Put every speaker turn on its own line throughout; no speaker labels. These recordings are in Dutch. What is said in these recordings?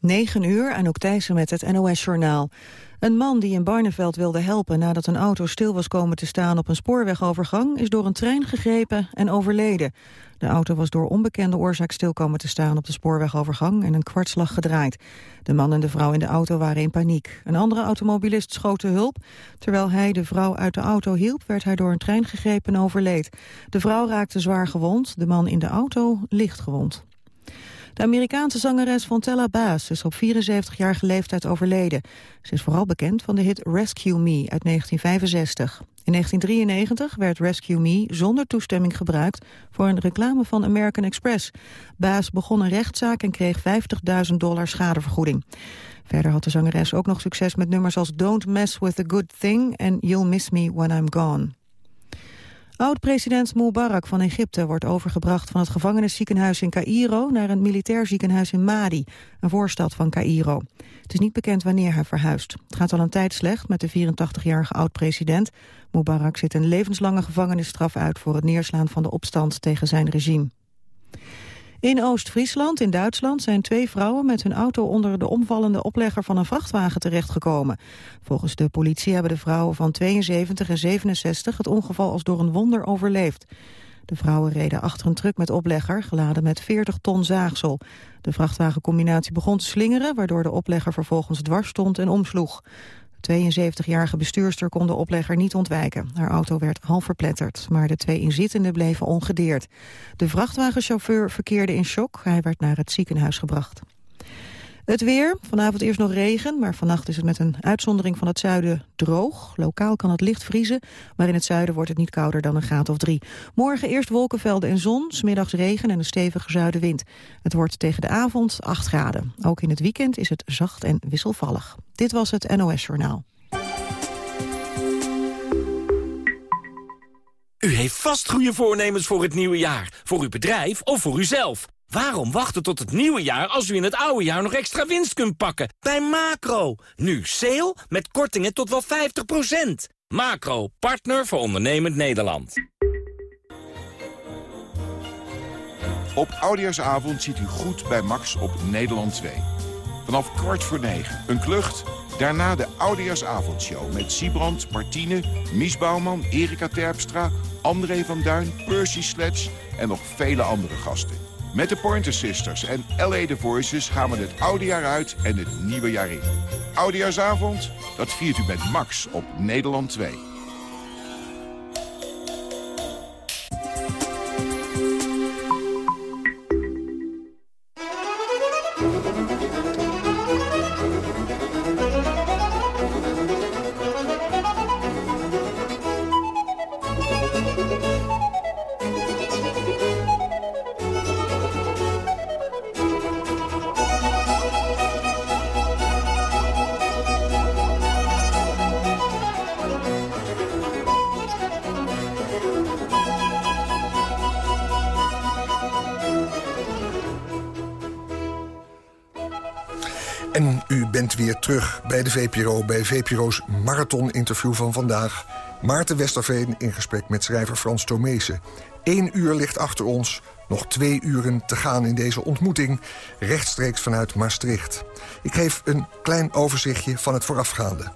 9 uur, en ook Thijssen met het NOS-journaal. Een man die in Barneveld wilde helpen nadat een auto stil was komen te staan op een spoorwegovergang, is door een trein gegrepen en overleden. De auto was door onbekende oorzaak stil komen te staan op de spoorwegovergang en een kwartslag gedraaid. De man en de vrouw in de auto waren in paniek. Een andere automobilist schoot te hulp. Terwijl hij de vrouw uit de auto hielp, werd hij door een trein gegrepen en overleed. De vrouw raakte zwaar gewond, de man in de auto licht gewond. De Amerikaanse zangeres Fontella Bass is op 74-jarige leeftijd overleden. Ze is vooral bekend van de hit Rescue Me uit 1965. In 1993 werd Rescue Me zonder toestemming gebruikt voor een reclame van American Express. Baas begon een rechtszaak en kreeg 50.000 dollar schadevergoeding. Verder had de zangeres ook nog succes met nummers als Don't Mess With A Good Thing en You'll Miss Me When I'm Gone. Oud-president Mubarak van Egypte wordt overgebracht van het gevangenisziekenhuis in Cairo naar een militair ziekenhuis in Madi, een voorstad van Cairo. Het is niet bekend wanneer hij verhuist. Het gaat al een tijd slecht met de 84-jarige oud-president. Mubarak zit een levenslange gevangenisstraf uit voor het neerslaan van de opstand tegen zijn regime. In Oost-Friesland, in Duitsland, zijn twee vrouwen met hun auto onder de omvallende oplegger van een vrachtwagen terechtgekomen. Volgens de politie hebben de vrouwen van 72 en 67 het ongeval als door een wonder overleefd. De vrouwen reden achter een truck met oplegger, geladen met 40 ton zaagsel. De vrachtwagencombinatie begon te slingeren, waardoor de oplegger vervolgens dwars stond en omsloeg. De 72-jarige bestuurster kon de oplegger niet ontwijken. Haar auto werd half verpletterd, maar de twee inzittenden bleven ongedeerd. De vrachtwagenchauffeur verkeerde in shock. Hij werd naar het ziekenhuis gebracht. Het weer, vanavond eerst nog regen, maar vannacht is het met een uitzondering van het zuiden droog. Lokaal kan het licht vriezen, maar in het zuiden wordt het niet kouder dan een graad of drie. Morgen eerst wolkenvelden en zon, smiddags regen en een stevige zuidenwind. Het wordt tegen de avond 8 graden. Ook in het weekend is het zacht en wisselvallig. Dit was het NOS Journaal.
U heeft vast goede voornemens voor het nieuwe jaar, voor uw bedrijf of voor uzelf. Waarom wachten tot het nieuwe jaar als u in het oude jaar nog extra winst kunt pakken? Bij Macro. Nu sale met kortingen tot wel 50%. Macro, partner voor ondernemend Nederland.
Op Oudejaarsavond ziet u goed bij Max op Nederland 2. Vanaf kwart voor negen. Een klucht. Daarna de Oudejaarsavondshow met Siebrand, Martine, Mies Bouwman, Erika Terpstra, André van Duin, Percy Sledge en nog vele andere gasten. Met de Pointer Sisters en LA The Voices gaan we het oude jaar uit en het nieuwe jaar in. Oudejaarsavond, dat viert u met Max op Nederland 2.
Terug bij de VPRO... bij VPRO's marathon-interview van vandaag. Maarten Westerveen in gesprek met schrijver Frans Tomezen. Eén uur ligt achter ons, nog twee uren te gaan in deze ontmoeting... rechtstreeks vanuit Maastricht. Ik geef een klein overzichtje van het voorafgaande.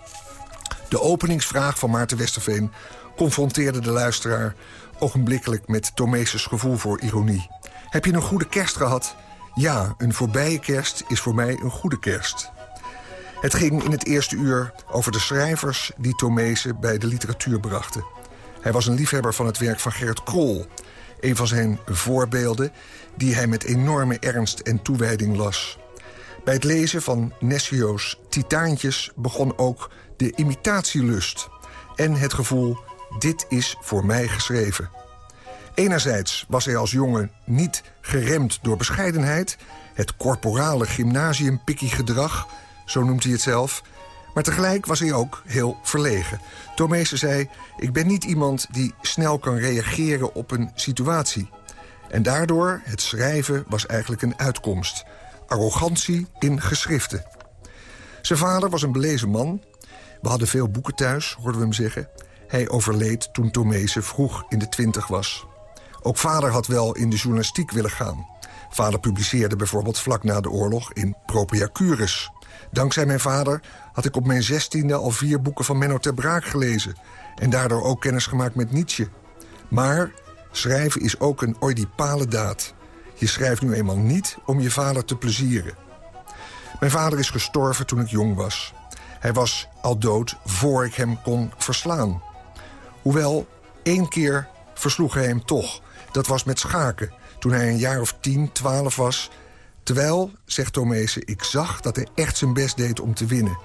De openingsvraag van Maarten Westerveen confronteerde de luisteraar... ogenblikkelijk met Tomeses gevoel voor ironie. Heb je een goede kerst gehad? Ja, een voorbije kerst is voor mij een goede kerst. Het ging in het eerste uur over de schrijvers die Tomezen bij de literatuur brachten. Hij was een liefhebber van het werk van Gerrit Krol. Een van zijn voorbeelden die hij met enorme ernst en toewijding las. Bij het lezen van Nessio's Titaantjes begon ook de imitatielust... en het gevoel, dit is voor mij geschreven. Enerzijds was hij als jongen niet geremd door bescheidenheid... het corporale gymnasiumpikkie gedrag zo noemt hij het zelf. Maar tegelijk was hij ook heel verlegen. Tomeese zei, ik ben niet iemand die snel kan reageren op een situatie. En daardoor, het schrijven was eigenlijk een uitkomst. Arrogantie in geschriften. Zijn vader was een belezen man. We hadden veel boeken thuis, hoorden we hem zeggen. Hij overleed toen Tomeese vroeg in de twintig was. Ook vader had wel in de journalistiek willen gaan. Vader publiceerde bijvoorbeeld vlak na de oorlog in Propria Curis. Dankzij mijn vader had ik op mijn zestiende al vier boeken van Menno ter Braak gelezen... en daardoor ook kennis gemaakt met Nietzsche. Maar schrijven is ook een oedipale daad. Je schrijft nu eenmaal niet om je vader te plezieren. Mijn vader is gestorven toen ik jong was. Hij was al dood voor ik hem kon verslaan. Hoewel, één keer versloeg hij hem toch. Dat was met schaken, toen hij een jaar of tien, twaalf was... Terwijl, zegt Tomezen, ik zag dat hij echt zijn best deed om te winnen.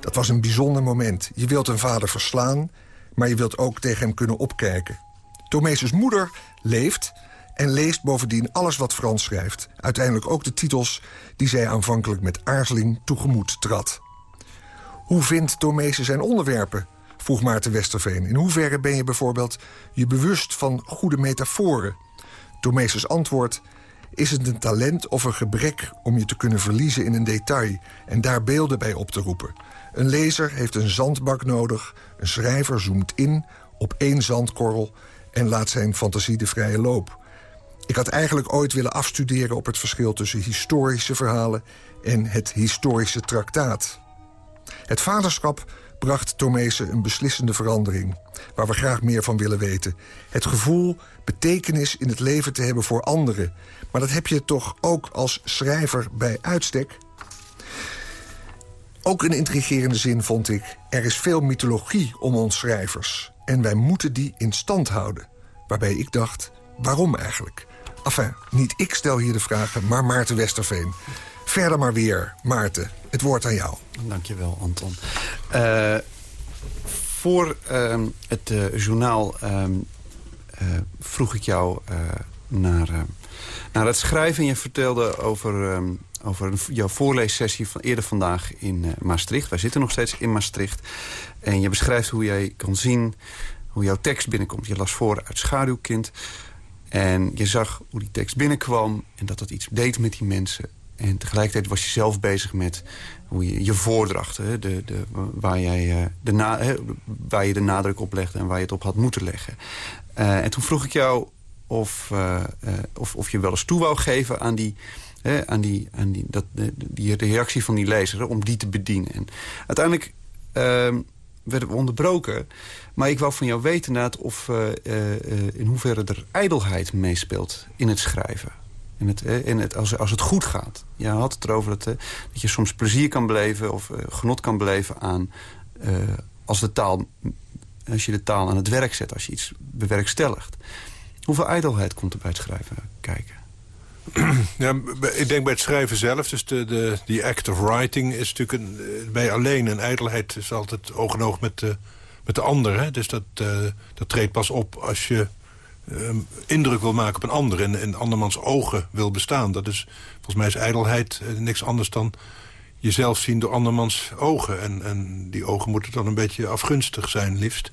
Dat was een bijzonder moment. Je wilt een vader verslaan, maar je wilt ook tegen hem kunnen opkijken. Tomeses moeder leeft en leest bovendien alles wat Frans schrijft. Uiteindelijk ook de titels die zij aanvankelijk met aarzeling toegemoet trad. Hoe vindt Tomezen zijn onderwerpen? vroeg Maarten Westerveen. In hoeverre ben je bijvoorbeeld je bewust van goede metaforen? Tomeses antwoord... Is het een talent of een gebrek om je te kunnen verliezen in een detail... en daar beelden bij op te roepen? Een lezer heeft een zandbak nodig, een schrijver zoomt in op één zandkorrel... en laat zijn fantasie de vrije loop. Ik had eigenlijk ooit willen afstuderen op het verschil tussen historische verhalen... en het historische traktaat. Het vaderschap bracht Tomezen een beslissende verandering... waar we graag meer van willen weten. Het gevoel betekenis in het leven te hebben voor anderen. Maar dat heb je toch ook als schrijver bij uitstek? Ook een intrigerende zin vond ik... er is veel mythologie om ons schrijvers... en wij moeten die in stand houden. Waarbij ik dacht, waarom eigenlijk? Enfin, niet ik stel hier de vragen, maar Maarten Westerveen. Verder maar weer, Maarten, het woord aan jou.
Dankjewel, Anton. Uh, voor uh, het uh, journaal ehm, vroeg ik jou naar, naar het schrijven. En je vertelde over, ehm, over jouw voorleessessie van eerder vandaag in Maastricht. Wij zitten nog steeds in Maastricht. En je beschrijft hoe jij kan zien hoe jouw tekst binnenkomt. Je las voor uit Schaduwkind. En je zag hoe die tekst binnenkwam en dat dat iets deed met die mensen. En tegelijkertijd was je zelf bezig met hoe je je voordracht... Hè, de, de, waar, jij, eh, de na, waar je de nadruk op legde en waar je het op had moeten leggen. Uh, en toen vroeg ik jou of, uh, of, of je wel eens toe wou geven aan die... Aan die, aan die, dat, de, die reactie van die lezer, om die te bedienen. En uiteindelijk ehm, werden we onderbroken. Maar ik wou van jou weten of in hoeverre er ijdelheid meespeelt in het schrijven. In het, in het, als, als het goed gaat. Je had het erover dat, dat je soms plezier kan beleven... of genot kan beleven aan... Als, de taal, als je de taal aan het werk zet, als je iets bewerkstelligt. Hoeveel ijdelheid komt er bij het schrijven kijken?
Ja, ik denk bij het schrijven zelf, dus de, de, die act of writing... is natuurlijk een, eh, bij alleen een ijdelheid is altijd oog in oog met de, met de ander. Hè? Dus dat, uh, dat treedt pas op als je um, indruk wil maken op een ander... en in andermans ogen wil bestaan. Dat is, volgens mij is ijdelheid uh, niks anders dan jezelf zien door andermans ogen. En, en die ogen moeten dan een beetje afgunstig zijn, liefst.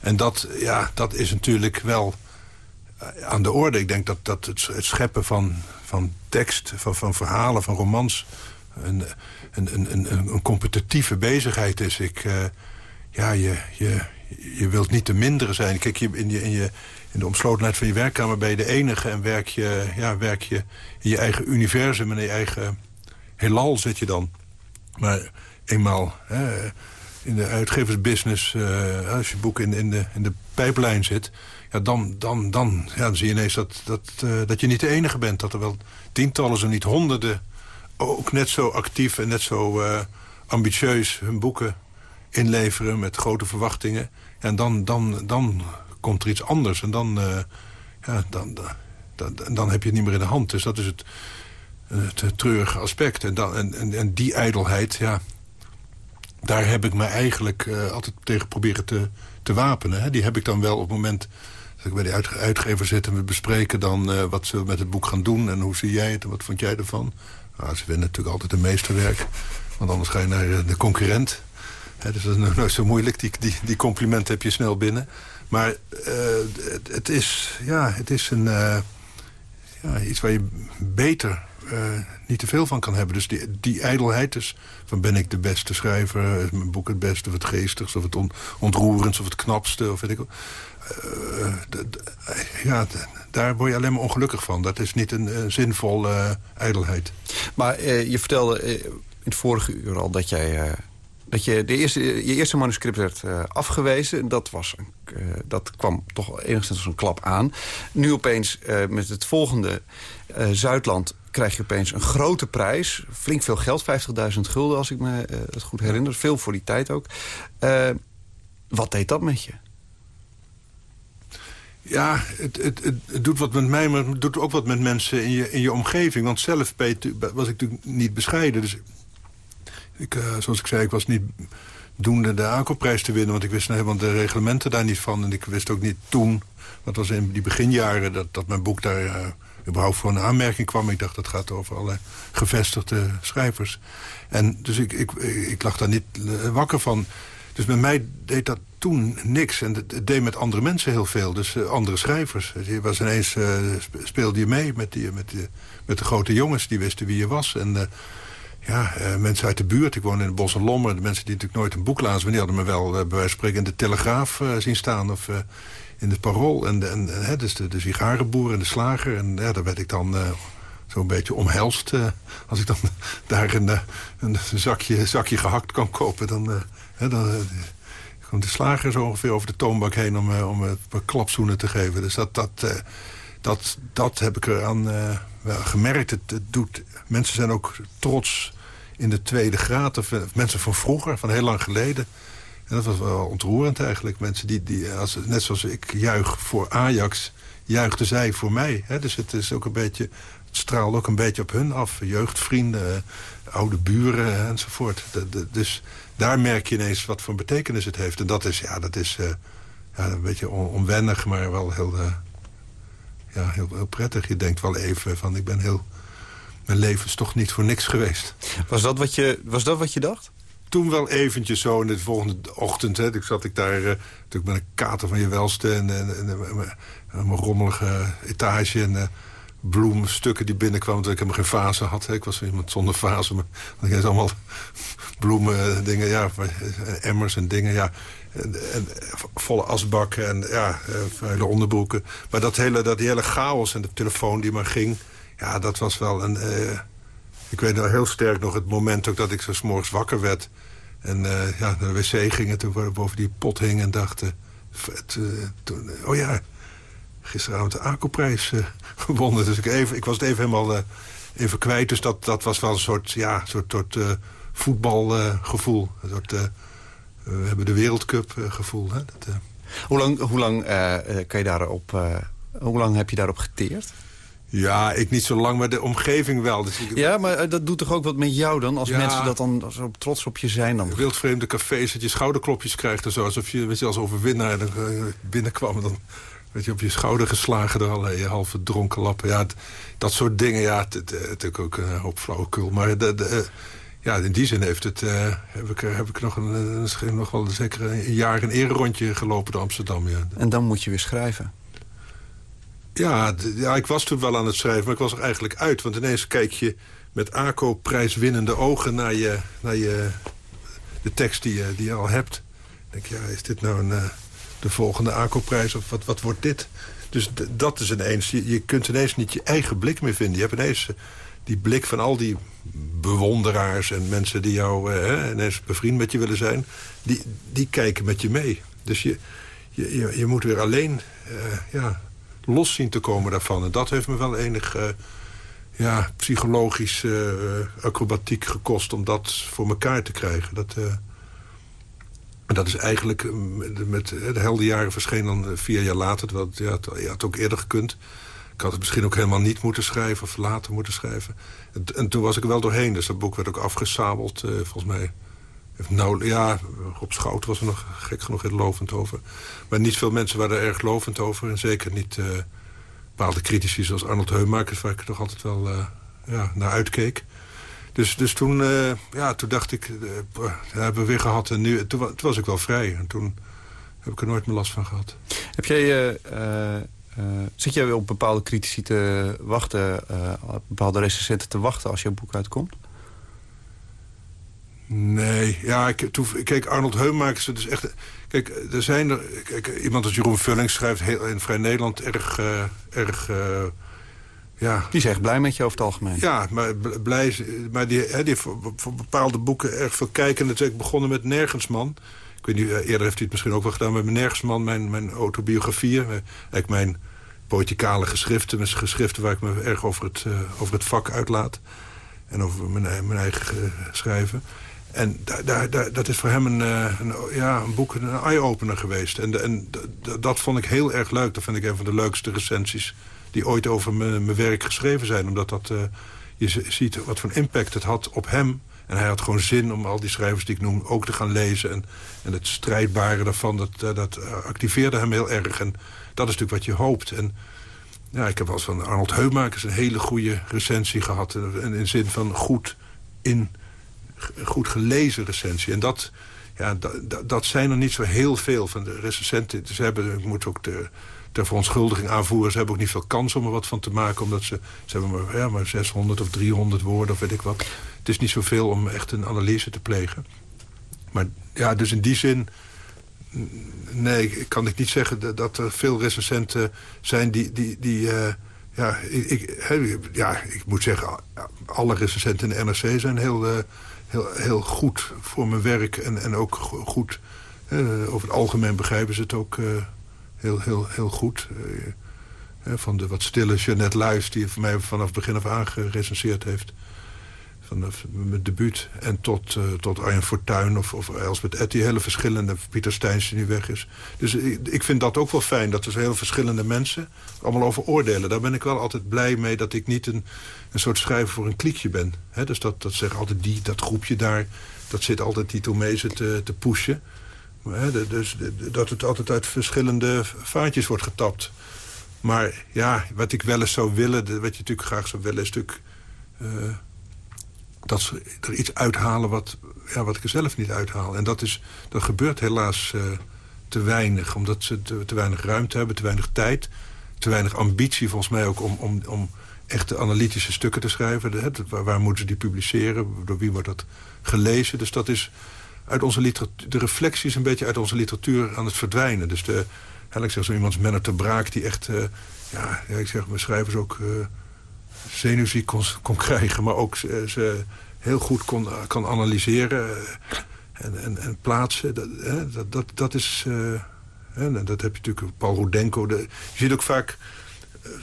En dat, ja, dat is natuurlijk wel aan de orde. Ik denk dat, dat het, het scheppen van, van tekst, van, van verhalen, van romans... een, een, een, een, competitieve bezigheid is. Ik, uh, ja, je, je, je wilt niet te minderen zijn. Kijk, je, in, je, in, je, in de omslotenheid van je werkkamer ben je de enige... en werk je, ja, werk je in je eigen universum in je eigen heelal zit je dan. Maar eenmaal hè, in de uitgeversbusiness... Uh, als je boek in, in, de, in de pijplijn zit... Ja, dan, dan, dan, ja, zie je ineens dat, dat, uh, dat je niet de enige bent. Dat er wel tientallen, zo niet honderden... ook net zo actief en net zo uh, ambitieus hun boeken inleveren... met grote verwachtingen. En dan, dan, dan komt er iets anders. En dan, uh, ja, dan, dan, dan heb je het niet meer in de hand. Dus dat is het, het treurige aspect. En, dan, en, en, en, die ijdelheid, ja, daar heb ik me eigenlijk altijd tegen proberen te, te wapenen. Hè. Die heb ik dan wel op het moment dat ik bij de uitgever zit... en we bespreken dan uh, wat ze met het boek gaan doen... en hoe zie jij het en wat vond jij ervan. Nou, ze winnen natuurlijk altijd een meesterwerk. Want anders ga je naar de concurrent. Hè, dus dat is nooit zo moeilijk. Die, die, die compliment heb je snel binnen. Maar uh, het, het, is, ja, het is een, ja, iets waar je beter niet te veel van kan hebben. Dus die, die ijdelheid, dus van ben ik de beste schrijver... is mijn boek het beste of het geestigste of het on, ontroerendste of het knapste... of weet ik ja, daar word je alleen maar ongelukkig van. Dat is niet een zinvolle ijdelheid.
Maar je vertelde in het vorige uur al dat jij dat je, de eerste, je eerste manuscript werd afgewezen. Dat, was dat kwam toch enigszins als een klap aan. Nu opeens met het volgende Zuidland krijg je opeens een grote prijs. Flink veel geld, 50.000 gulden als ik me het goed herinner. Veel voor die tijd ook. wat deed dat met je?
Ja, het, het, het, doet wat met mij, maar het doet ook wat met mensen in je, in je omgeving. Want zelf was ik natuurlijk niet bescheiden. Dus ik, uh, zoals ik zei, ik was niet doende de aankoopprijs te winnen... want ik wist nou helemaal de reglementen daar niet van. En ik wist ook niet toen, dat was in die beginjaren... dat, dat mijn boek daar überhaupt voor een aanmerking kwam. Ik dacht, dat gaat over alle gevestigde schrijvers. En dus ik, ik, ik lag daar niet uh, wakker van. Dus met mij deed dat toen niks. En het deed met andere mensen heel veel. Dus uh, andere schrijvers. Je was ineens, uh, speelde je mee met, die, met, die, met de grote jongens. Die wisten wie je was. En ja, mensen uit de buurt. Ik woon in het Bos en Lommer. De mensen die natuurlijk nooit een boek lazen... maar die hadden me wel bij wijze van spreken in de Telegraaf zien staan... of in het Parool. En, en, en dus de, de sigarenboer en de slager. En ja, daar werd ik dan zo'n beetje omhelst. als ik dan daar een, een, zakje, zakje gehakt kan kopen... dan, dan komt de slager zo ongeveer over de toonbak heen... om, om een paar klapzoenen te geven. Dus dat, dat, dat, dat heb ik eraan gemerkt. Het, het doet, mensen zijn ook trots in de tweede graad. Of, mensen van vroeger, van heel lang geleden. En dat was wel ontroerend eigenlijk. Mensen die, die als, net zoals ik juich voor Ajax, juichten zij voor mij. Hè? Dus het is ook een beetje, het straalt ook een beetje op hun af. Jeugdvrienden, oude buren enzovoort. dus daar merk je ineens wat voor betekenis het heeft. En dat is, ja, dat is uh, ja, een beetje onwennig, maar wel heel, ja, heel, heel prettig. Je denkt wel even van, ik ben heel mijn leven is toch niet voor niks geweest.
Was dat wat je, was dat wat je dacht?
Toen wel eventjes zo in de volgende ochtend. Hè, toen zat ik daar uh, met een kater van je welste... en, mijn rommelige etage en uh, bloemstukken die binnenkwamen... dat ik helemaal geen fase had. Hè. Ik was iemand zonder fase. Maar ik had allemaal bloemen, dingen, ja, emmers en dingen, ja. En, volle asbakken en ja, vuile onderbroeken. Maar dat hele, dat hele chaos en de telefoon die maar ging... Ja, dat was wel een... ik weet nog heel sterk nog het moment ook dat ik zo s'morgens wakker werd. En uh, ja, naar de wc ging en toen boven die pot hing en dacht... Uh, toen, oh ja, gisteravond de ACO-prijs gewonnen. Dus ik, even, ik was het even helemaal even kwijt. Dus dat, dat was wel een soort, ja, soort, voetbalgevoel. soort, we hebben de wereldcup gevoel. Hè? Dat,
hoe lang, hoe lang kan je daarop... hoe lang heb je daarop geteerd?
Ja, ik niet zo lang, maar de omgeving wel. Dus ik...
Ja, maar eh, dat doet toch ook wat met jou dan? Als mensen dat dan zo trots op je zijn dan?
Wildvreemde cafés, dat je schouderklopjes krijgt en zo. Alsof je, weet je als overwinnaar binnenkwam. Dan werd je op je schouder geslagen door allerlei halve dronken lappen. Ja, dat soort dingen, ja, natuurlijk ook een hoop flauwekul. Maar de, de, ja, in die zin heeft het, uh, heb, ik, heb ik nog, een, nog wel zeker een jaar een rondje gelopen door Amsterdam. Ja.
En dan moet je weer schrijven?
Ja, ja, ik was toen wel aan het schrijven, maar ik was er eigenlijk uit. Want ineens kijk je met ACO-prijswinnende ogen naar, je, naar je, de tekst die je, die je al hebt. Dan denk je, ja, is dit nou een, uh, de volgende ACO-prijs of wat, wat wordt dit? Dus dat is ineens, je, je kunt ineens niet je eigen blik meer vinden. Je hebt ineens uh, die blik van al die bewonderaars en mensen die jou uh, ineens bevriend met je willen zijn. Die, die kijken met je mee. Dus je, je, je, je moet weer alleen ja, los zien te komen daarvan. En dat heeft me wel enig uh, ja, psychologisch uh, acrobatiek gekost... om dat voor elkaar te krijgen. Dat, dat is eigenlijk met de helder jaren verscheen dan vier jaar later. Terwijl ja, het, je had ook eerder gekund. Ik had het misschien ook helemaal niet moeten schrijven of later moeten schrijven. En, en toen was ik wel doorheen. Dus dat boek werd ook afgesabeld, volgens mij nou, ja, op Schout was er nog gek genoeg heel lovend over. Maar niet veel mensen waren er erg lovend over. En zeker niet uh, bepaalde critici zoals Arnold Heumakers... waar ik toch altijd wel uh, ja, naar uitkeek. Dus, dus toen, uh, ja, toen dacht ik, dat hebben we weer gehad. En nu, toen, was ik wel vrij. En toen heb ik er nooit meer last van gehad.
Heb jij zit jij op bepaalde critici te wachten, bepaalde recensenten te wachten als jouw boek uitkomt?
Nee, ja, ik, toen, kijk, Arnold Heumakers, het is echt... Kijk, er zijn er... Kijk, iemand als Jeroen Vulling schrijft heel, in Vrij Nederland erg... Uh, erg uh, ja.
Die is echt blij met je over het algemeen.
Ja, maar blij... Maar die, hè, die heeft voor, bepaalde boeken erg veel kijken. En ik begonnen met Nergensman. Ik weet niet, eh, eerder heeft hij het misschien ook wel gedaan met mijn Nergensman. Mijn, mijn autobiografieën. Eigenlijk mijn poëticale geschriften. Mijn geschriften waar ik me erg over het, uh, over het vak uitlaat. En over mijn, mijn eigen schrijven. En dat is voor hem een, eh, een ja, een boek, een eye-opener geweest. En, en dat vond ik heel erg leuk. Dat vind ik een van de leukste recensies die ooit over mijn werk geschreven zijn. Omdat dat, uh, je ziet wat voor impact het had op hem. En hij had gewoon zin om al die schrijvers die ik noem ook te gaan lezen. En, en het strijdbare daarvan, dat, eh, dat activeerde hem heel erg. En dat is natuurlijk wat je hoopt. En ja, ik heb wel eens van Arnold Heumakers een hele goede recensie gehad. In, in zin van goed in goed gelezen recensie. En dat, ja, dat, dat zijn er niet zo heel veel van de recensenten. Ze hebben, ik moet ook de, ter verontschuldiging aanvoeren... ze hebben ook niet veel kans om er wat van te maken... omdat ze, ze hebben maar, ja, maar 600 of 300 woorden of weet ik wat. Het is niet zoveel om echt een analyse te plegen. Maar ja, dus in die zin... Nee, kan ik niet zeggen dat er veel recensenten zijn die... die, die uh, ja, ik, ja, ik moet zeggen, alle recensenten in de NRC zijn heel... Uh, heel, heel goed voor mijn werk en, en ook goed... over het algemeen begrijpen ze het ook uh, heel, heel, heel goed. Uh, van de wat stille Jeannette Luijs... die voor mij vanaf begin af aan gerecenseerd heeft. Vanaf mijn debuut. En tot, uh, tot Arjen Fortuyn of, of Elsbeth Etty. Hele verschillende. Pieter Steins die nu weg is. Dus ik, vind dat ook wel fijn. Dat er zo heel verschillende mensen allemaal over oordelen. Daar ben ik wel altijd blij mee dat ik niet een een soort schrijver voor een kliekje ben. Dus dat, dat zegt altijd die, dat groepje daar... dat zit altijd die Tomezen te, te pushen. dus dat het altijd uit verschillende vaatjes wordt getapt. Maar ja, wat ik wel eens zou willen... wat je natuurlijk graag zou willen, is natuurlijk... Uh, dat ze er iets uithalen wat, ja, wat ik er zelf niet uithaal. En dat, is, dat gebeurt helaas uh, te weinig. Omdat ze te, weinig ruimte hebben, te weinig tijd... te weinig ambitie volgens mij ook om, om, om echte analytische stukken te schrijven. Waar, moeten ze die publiceren? Door wie wordt dat gelezen? Dus dat is uit onze literatuur, de reflectie is een beetje uit onze literatuur aan het verdwijnen. Dus de, ik zeg zo iemand Menno te Braak die echt, uh, ja, ik zeg mijn schrijvers ook uh, zenuwziek kon, krijgen, maar ook ze, heel goed kon, kan analyseren uh, en, en, en, plaatsen. Dat, dat, dat, dat is, dat heb je natuurlijk Paul Rudenko. De, je ziet ook vaak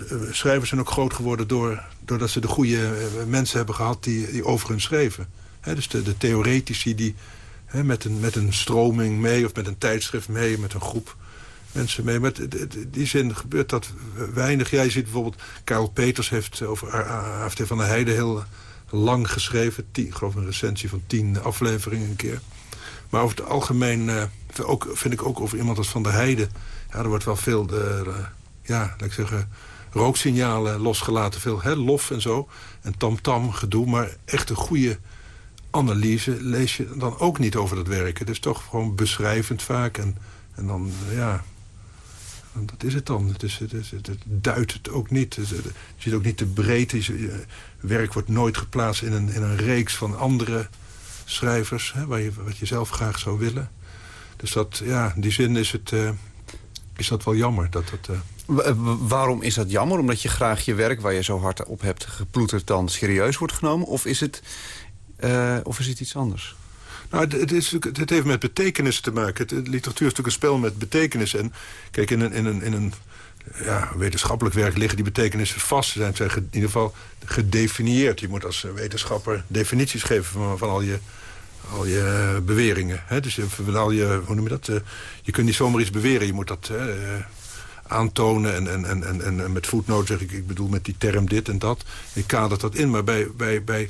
eh, schrijvers zijn ook groot geworden door, doordat ze de goede eh, mensen hebben gehad die, die over hun schreven. dus de, de theoretici die met, een, met een stroming mee of met een tijdschrift mee, met een groep mensen mee. Met in die zin gebeurt dat weinig. Jij ziet bijvoorbeeld, Karel Peters heeft over AFT van der Heijden heel lang geschreven. Tien, ik geloof een recensie van tien afleveringen een keer. Maar over het algemeen uh, ook, vind ik ook over iemand als Van der Heijden... Ja, er wordt wel veel, de, ja, laat ik zeggen rooksignalen losgelaten. Veel hè, lof en zo. En tamtam, gedoe. Maar echt een goede analyse lees je dan ook niet over dat werken. Is toch gewoon beschrijvend vaak. En, en dan, ja... Dat is het dan. Het, het, het, duidt het ook niet. je ziet ook niet de breedte. Je, werk wordt nooit geplaatst in een, in een reeks van andere schrijvers... Hè, waar je, wat je zelf graag zou willen. Dus dat, ja, in die zin is, het, uh, is dat wel jammer. Dat, dat,
eh, waarom is dat jammer? Omdat je graag je werk waar je zo hard op hebt geploeterd... dan serieus wordt genomen? Of is het, of is het iets anders?
Nou, het, is, het heeft met betekenis te maken. Het, literatuur is natuurlijk een spel met betekenis. En kijk, in een, in een, in een ja, wetenschappelijk werk liggen die betekenissen vast. Ze zijn, in ieder geval gedefinieerd. Je moet als wetenschapper definities geven van, al je al je beweringen. Hè? Dus van al je, hoe noem je dat? Uh, je kunt niet zomaar iets beweren. Je moet dat aantonen. En, en, en, en, met voetnoot zeg ik, ik bedoel met die term dit en dat. Ik kader dat in. Maar bij, bij, bij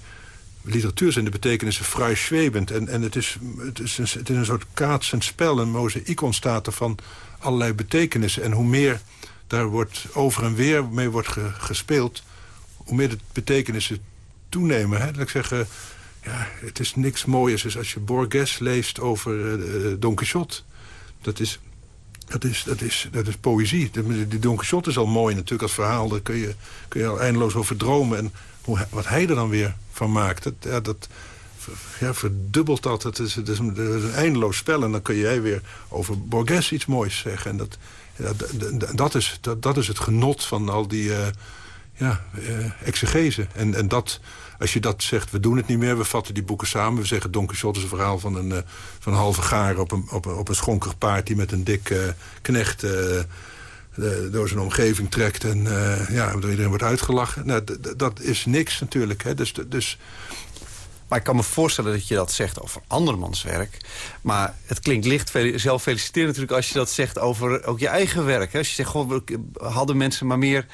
literatuur zijn de betekenissen vrij zwebend. En, en het, is, het, is een, het is een soort kaatsend spel. Een mozaïek ontstaat er van allerlei betekenissen. En hoe meer daar wordt over en weer mee wordt gespeeld... hoe meer de betekenissen toenemen. Hè? Dat ik zeggen, ja, het is niks mooiers als als je Borges leest over uh, Don Quixote. Dat is Dat is, dat, is, dat is poëzie. Die Don Quixote is al mooi natuurlijk als verhaal. Daar kun je, kun je al eindeloos over dromen. En wat hij er dan weer van maakt, dat, ja, dat verdubbelt dat. Het is, het, is een, eindeloos spel. En dan kun jij weer over Borges iets moois zeggen. En dat, dat, is, dat, is het genot van al die uh, ja, uh, exegese. En, en dat, als je dat zegt, we doen het niet meer, we vatten die boeken samen. We zeggen Don Quixote is een verhaal van een, uh, van halve gaar op een, op, op een paard... die met een dik knecht door zijn omgeving trekt en ja, door iedereen wordt uitgelachen. Nou, dat is niks natuurlijk. Hè. Dus, dus
maar ik kan me voorstellen dat je dat zegt over andermans werk. Maar het klinkt licht zelf feliciteren natuurlijk als je dat zegt over ook je eigen werk. Hè? Als je zegt, goh, hadden mensen maar meer...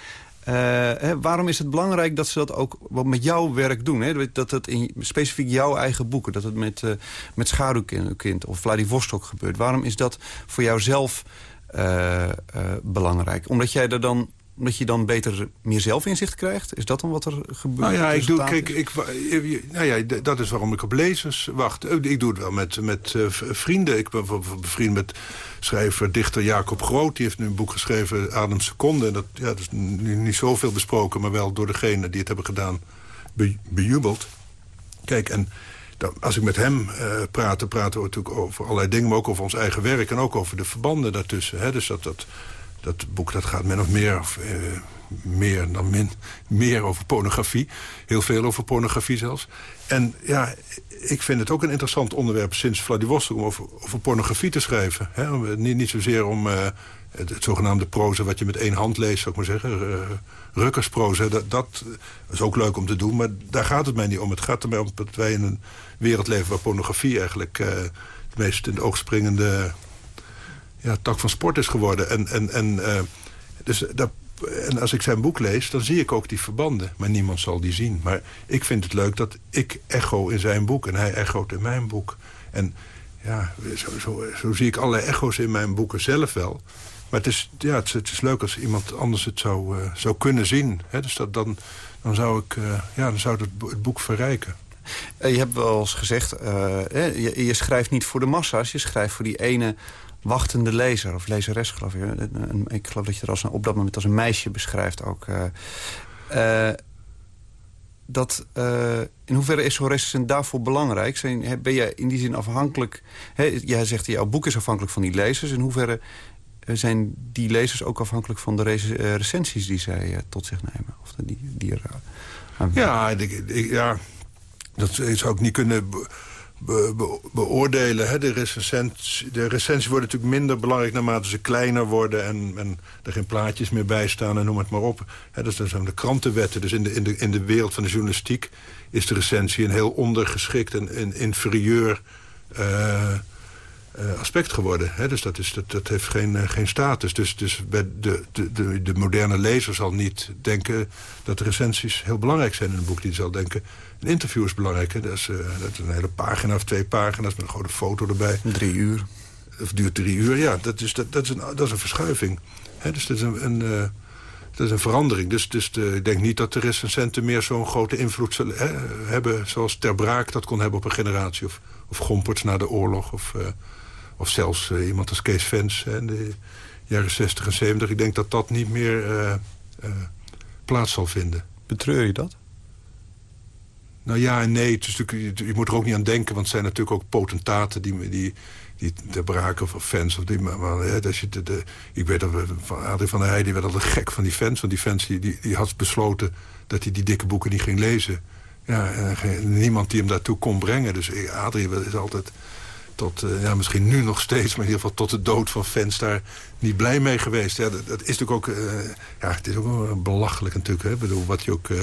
Uh, hè, waarom is het belangrijk dat ze dat ook met jouw werk doen? Hè? Dat het in specifiek jouw eigen boeken, dat het met, uh, met Schaduwkind of Vladivostok gebeurt. Waarom is dat voor jou zelf uh, belangrijk? Omdat jij er dan omdat je dan beter meer zelfinzicht krijgt? Is dat dan wat er gebeurt?
Nou ja, ik doe, kijk, ik, nou ja, dat is waarom ik op lezers wacht. Ik doe het wel met, met uh, vrienden. Ik ben bevriend met schrijver, dichter Jacob Groot. Die heeft nu een boek geschreven, Adem Seconde. En dat, ja, dat is nu niet zoveel besproken, maar wel door degene die het hebben gedaan be, bejubeld. Kijk, en dan, als ik met hem uh, praat, dan praten we natuurlijk over allerlei dingen... maar ook over ons eigen werk en ook over de verbanden daartussen. Hè? Dus dat, dat, dat boek dat gaat min of meer, of, uh, meer dan min, meer over pornografie. Heel veel over pornografie zelfs. En ja, ik vind het ook een interessant onderwerp sinds Vladivostok... om over, over pornografie te schrijven. Niet, zozeer om uh, het, het, zogenaamde proza wat je met één hand leest, zou ik maar zeggen. Rukkersproza, dat, dat is ook leuk om te doen. Maar daar gaat het mij niet om. Het gaat er mij om dat wij in een wereld leven waar pornografie eigenlijk... het meest in de oog springende ja, tak van sport is geworden. En, en, en, uh, dus dat, en als ik zijn boek lees, dan zie ik ook die verbanden. Maar niemand zal die zien. Maar ik vind het leuk dat ik echo in zijn boek en hij echoot in mijn boek. En ja, zo, zo, zo zie ik allerlei echo's in mijn boeken zelf wel. Maar het is, ja, het, is leuk als iemand anders het zou, uh, zou kunnen zien. Hè? Dus dat, dan, dan, zou ik, uh, ja, dan zou het, het boek verrijken.
je hebt wel eens gezegd, je, je, schrijft niet voor de massa's. Je schrijft voor die ene wachtende lezer of lezeres, geloof ik. Ik geloof dat je er als een, op dat moment als een meisje beschrijft ook. Dat, in hoeverre is zo'n daarvoor belangrijk? Zijn, ben je in die zin afhankelijk... Hè, jij zegt, jouw boek is afhankelijk van die lezers. In hoeverre zijn die lezers ook afhankelijk van de recensies die zij tot zich nemen? Of die, die
ja, ik, ja, dat zou ik niet kunnen beoordelen. Hè. De, recensies, de recensies worden natuurlijk minder belangrijk... naarmate ze kleiner worden en, en er geen plaatjes meer bij staan en noem het maar op. Hè, dus dat zijn de krantenwetten. Dus in de, in, de, in de wereld van de journalistiek is de recensie... een heel ondergeschikt en, inferieur aspect geworden. Hè. Dus dat, is, dat, dat heeft geen, uh, geen status. Dus, dus bij de, de, de, de moderne lezer zal niet denken... dat de recensies heel belangrijk zijn in een boek. Die zal denken een interview is belangrijk. Hè? Dat, is, uh, dat is een hele pagina of twee pagina's met een grote foto erbij.
Drie uur.
Of duurt drie uur, ja. Dat is, dat, dat is, een, dat is een verschuiving. Hè? Dus dat is een, een uh, dat is een verandering. Dus, dus de, ik denk niet dat de recensenten meer zo'n grote invloed zullen hè, hebben... zoals Ter Braak dat kon hebben op een generatie. Of, of Gomperts na de oorlog. Of, uh, of zelfs uh, iemand als Kees Vens in de jaren 60 en 70. Ik denk dat dat niet meer plaats zal vinden.
Betreur je dat?
Nou ja en nee. Het is je moet er ook niet aan denken. Want het zijn natuurlijk ook potentaten die, die, die de braken of fans. Of die, maar, maar als je de, de, ik weet dat van Adrie van der Heijden werd altijd gek van die fans. Want die fans die, die, die had besloten dat hij die dikke boeken niet ging lezen. Ja, en niemand die hem daartoe kon brengen. Dus Adrie is altijd tot, uh, ja, misschien nu nog steeds... maar in ieder geval tot de dood van fans daar niet blij mee geweest. Ja, dat, is natuurlijk ook... Uh, ja, het is ook wel belachelijk natuurlijk. Hè? Ik bedoel, wat je ook... Uh,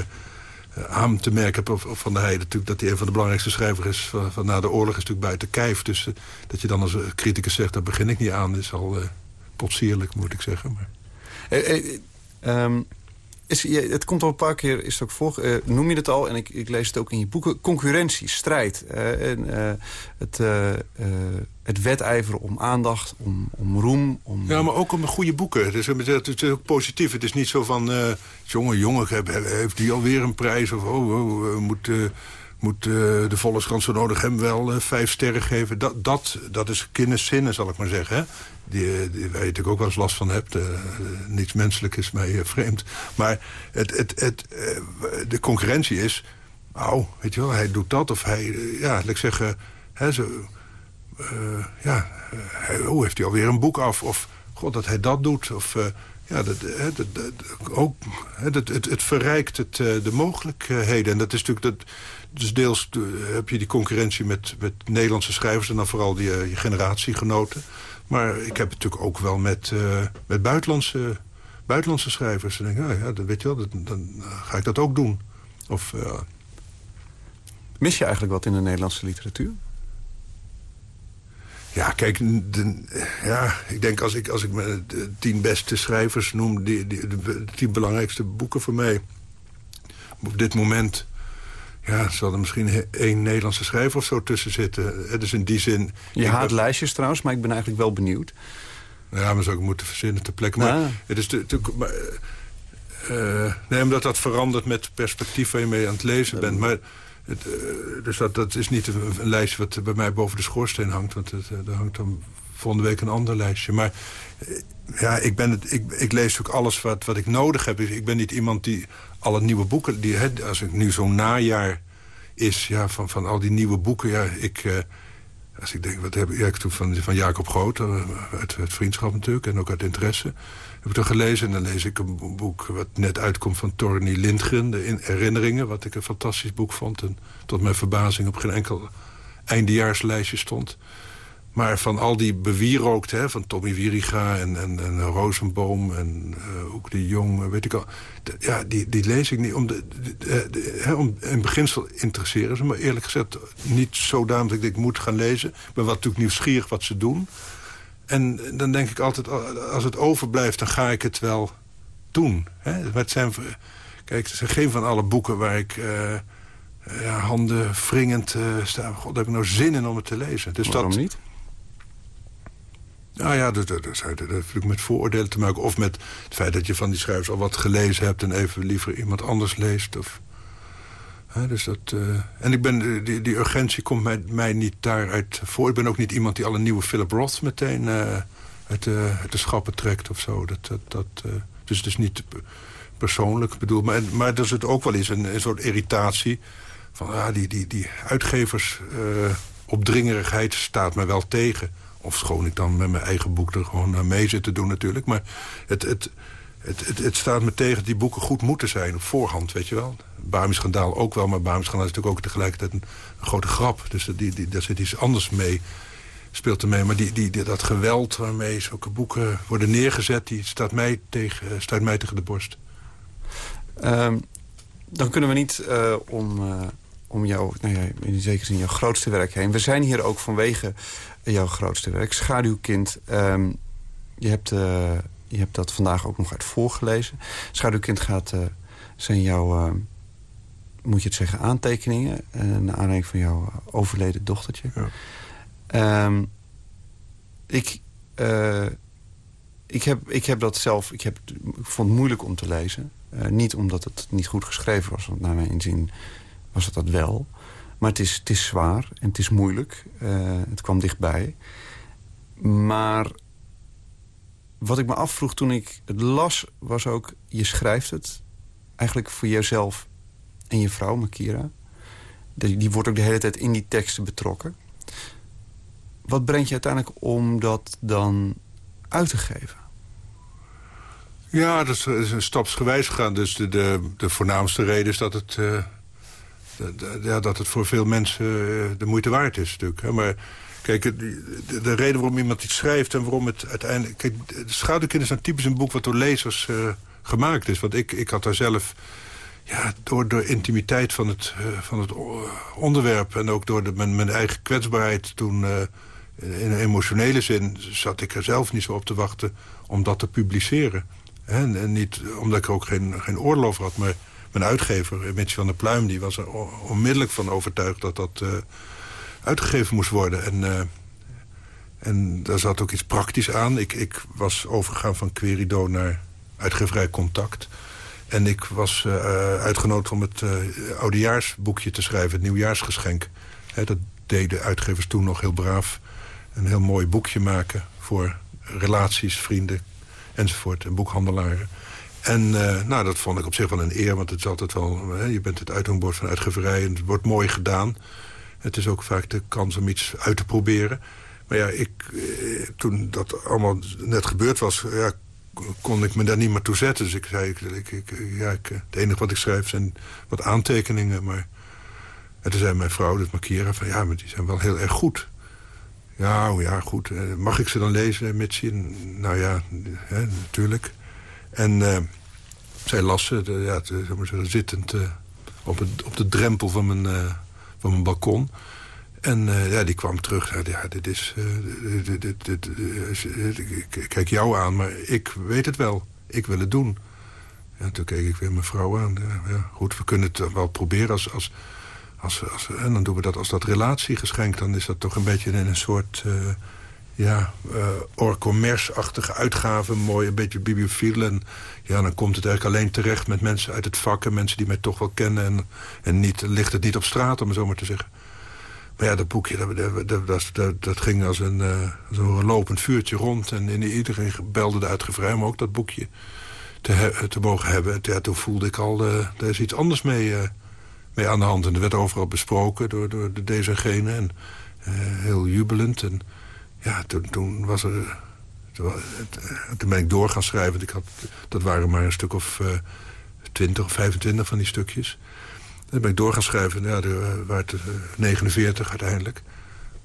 aan te merken heb van de Heide... Natuurlijk, dat hij een van de belangrijkste schrijvers is van, na de oorlog... is natuurlijk buiten kijf. Dus dat je dan als criticus zegt, daar begin ik niet aan... is al potsierlijk, moet ik zeggen. Maar...
Eh, um, is, het komt al een paar keer, is het ook voor, uh, noem je het al... en ik, ik, lees het ook in je boeken, concurrentie, strijd. en, het, het wedijveren om aandacht, om, om roem. Om...
Ja, maar ook om goede boeken. Dus, het is ook positief. Het is niet zo van, jongen, jongen, heeft die alweer een prijs? Of, oh, oh moet, uh, moet uh, de Volkskrant zo nodig hem wel uh, vijf sterren geven. Dat, dat, dat is kinderzinnen, zal ik maar zeggen. Die, die, waar je natuurlijk ook wel eens last van hebt. Uh, niets menselijk is mij vreemd. Maar het, het, het, de concurrentie is... Oh, weet je wel, hij doet dat. Of hij, ja, laat ik zeggen... Hè, zo, ja, hij, oh, heeft hij alweer een boek af? Of, god, dat hij dat doet. Of, ja, dat, dat, dat, ook, het, het, het verrijkt het, de mogelijkheden. En dat is natuurlijk... Dat, dus deels heb je die concurrentie met, met Nederlandse schrijvers... en dan vooral die, je generatiegenoten. Maar ik heb het natuurlijk ook wel met, met buitenlandse, buitenlandse schrijvers. En denk ik, ja, dan weet je wel, dan, dan ga ik dat ook doen. Of.
Mis je eigenlijk wat in de Nederlandse literatuur?
Ja, kijk, de, ja, ik denk als ik, als ik me de tien beste schrijvers noem... Die, die, de tien belangrijkste boeken voor mij... op dit moment ja, zal er misschien één Nederlandse schrijver of zo tussen zitten. Dus in die zin...
Je haat lijstjes trouwens, maar ik ben eigenlijk wel benieuwd.
Ja, maar zou ik moeten verzinnen ter plekke. Maar het is natuurlijk... Uh, nee, omdat dat verandert met het perspectief waar je mee aan het lezen bent. Maar het, uh, dus dat, is niet een, lijstje wat bij mij boven de schoorsteen hangt. Want het, uh, er hangt dan volgende week een ander lijstje. Maar ja, ik, ben het, ik, ik lees ook alles wat, wat ik nodig heb. Ik ben niet iemand die alle nieuwe boeken... Die, als ik nu zo'n najaar is ja, van, van al die nieuwe boeken... Ja, ik, als ik denk, wat heb. Ja, ik toen van, van Jacob Groot, uit, Vriendschap natuurlijk... en ook uit Interesse, heb ik er gelezen. En dan lees ik een boek wat net uitkomt van Torny Lindgren... de in Herinneringen, wat ik een fantastisch boek vond... en tot mijn verbazing op geen enkel eindejaarslijstje stond... Maar van al die bewierookt, hè, van Tommy Wieriga en, en, en Rosenboom en uh, ook die Jong, weet ik al. ja, die, die lees ik niet. Om, de, de, hè, om in beginsel interesseren ze me eerlijk gezegd niet zodanig dat ik, moet gaan lezen. Ik ben wat natuurlijk nieuwsgierig wat ze doen. En dan denk ik altijd, als het overblijft, dan ga ik het wel doen. Hè? Het zijn, kijk, het zijn geen van alle boeken waar ik... Uh, ja, handen wringend uh, staan. God, daar heb ik nou zin in om het te lezen.
Dus Waarom dat, niet?
Nou ja, dat, dat, dat, dat heeft met vooroordelen te maken. Of met het feit dat je van die schrijvers al wat gelezen hebt... en even liever iemand anders leest. Of, dus dat, uh, en ik ben, die, die urgentie komt mij, niet daaruit voor. Ik ben ook niet iemand die alle nieuwe Philip Roth meteen uh, uit, uh, de schappen trekt of zo. Dat, dat, dat, dus is niet persoonlijk bedoeld. Maar, maar er zit ook wel eens een, een soort irritatie... van ah, die, die, die uitgevers opdringerigheid staat me wel tegen... Of schoon ik dan met mijn eigen boek er gewoon mee zit te doen natuurlijk. Maar het, het, het, het, staat me tegen dat die boeken goed moeten zijn op voorhand, weet je wel. Bami-schandaal ook wel, maar Bami-schandaal is natuurlijk ook tegelijkertijd een, grote grap. Dus die, die, daar zit iets anders mee, speelt er mee. Maar die, die, dat geweld waarmee zulke boeken worden neergezet... die staat mij tegen, tegen de borst.
Um, dan kunnen we niet uh, om... Uh om jouw, nou ja, in zekere zin jouw grootste werk heen. We zijn hier ook vanwege jouw grootste werk, Schaduwkind. Um, je, hebt, je hebt dat vandaag ook nog uit voorgelezen. Schaduwkind gaat, uh, zijn jouw, uh, moet je het zeggen, aantekeningen... naar aanleiding van jouw overleden dochtertje. Ja. Um, ik, ik, heb, ik heb dat zelf, ik, heb, ik vond het moeilijk om te lezen. niet omdat het niet goed geschreven was, want naar mijn inzien was het dat wel. Maar het is, het is zwaar en het is moeilijk. Uh, het kwam dichtbij. Maar wat ik me afvroeg toen ik het las, was ook... je schrijft het eigenlijk voor jezelf en je vrouw, Makira. Die, wordt ook de hele tijd in die teksten betrokken. Wat brengt je uiteindelijk om dat dan uit te geven?
Ja, dat is, een stapsgewijs gegaan. Dus de, de, de voornaamste reden is dat het... Uh ja, dat het voor veel mensen eh, de moeite waard is natuurlijk. Maar kijk, de, de, reden waarom iemand iets schrijft en waarom het uiteindelijk... Kijk, Schaduwkind is een typisch een boek wat door lezers uh, gemaakt is. Want ik, ik had daar zelf... Ja, door de intimiteit van het, uh, van het onderwerp... en ook door de, mijn, mijn eigen kwetsbaarheid toen... Uh, in een emotionele zin zat ik er zelf niet zo op te wachten om dat te publiceren. En, en niet omdat ik er ook geen, geen oorlog over had, maar mijn uitgever, Mitch van der Pluim... die was er onmiddellijk van overtuigd dat dat uitgegeven moest worden. En, uh, en daar zat ook iets praktisch aan. Ik, ik was overgegaan van Querido naar uitgeverij Contact. En ik was uh, uitgenodigd om het uh, oudejaarsboekje te schrijven, het nieuwjaarsgeschenk. dat deden uitgevers toen nog heel braaf. Een heel mooi boekje maken voor relaties, vrienden enzovoort. En boekhandelaren. En nou, dat vond ik op zich wel een eer, want het is altijd wel... je bent het uithangbord van uitgeverij en het wordt mooi gedaan. Het is ook vaak de kans om iets uit te proberen. Maar ja, ik, toen dat allemaal net gebeurd was... Ja, kon ik me daar niet meer toe zetten. Dus ik zei, ik, ik, ja, ik, het enige wat ik schrijf zijn wat aantekeningen. Maar... En toen zei mijn vrouw, dat markeren, van ja, maar die zijn wel heel erg goed. Ja, oh ja, goed. Eh, mag ik ze dan lezen, Mitsi? Nou ja, hè, natuurlijk. En zij las ze, ja, zittend op, op de drempel van mijn, van mijn balkon. En uh, ja, die kwam terug. Zei, ja, dit is... Dit, dit, ik kijk jou aan, maar ik weet het wel. Ik wil het doen. Ja, toen keek ik weer mijn vrouw aan. Ja, goed, we kunnen het wel proberen als... als, als, als en dan doen we dat als dat relatiegeschenk. Dan is dat toch een beetje in een soort... ja, uh, achtige uitgave. Mooi, een beetje bibliofiel. En ja, dan komt het eigenlijk alleen terecht met mensen uit het vak... en mensen die mij toch wel kennen. En, en niet, ligt het niet op straat, om het zo maar te zeggen. Maar ja, dat boekje, dat, dat, dat, dat ging als een, uh, lopend vuurtje rond. En, en iedereen belde de uitgeverij om ook dat boekje te, te mogen hebben. Toen voelde ik al, uh, daar is iets anders mee, mee aan de hand. En er werd overal besproken door, door en. En heel jubelend. En ja, toen, toen was er... Toen ben ik door gaan schrijven. Ik had, dat waren maar een stuk of twintig of 25 van die stukjes. Dan ben ik door gaan schrijven. Ja, er waren het 49 uiteindelijk.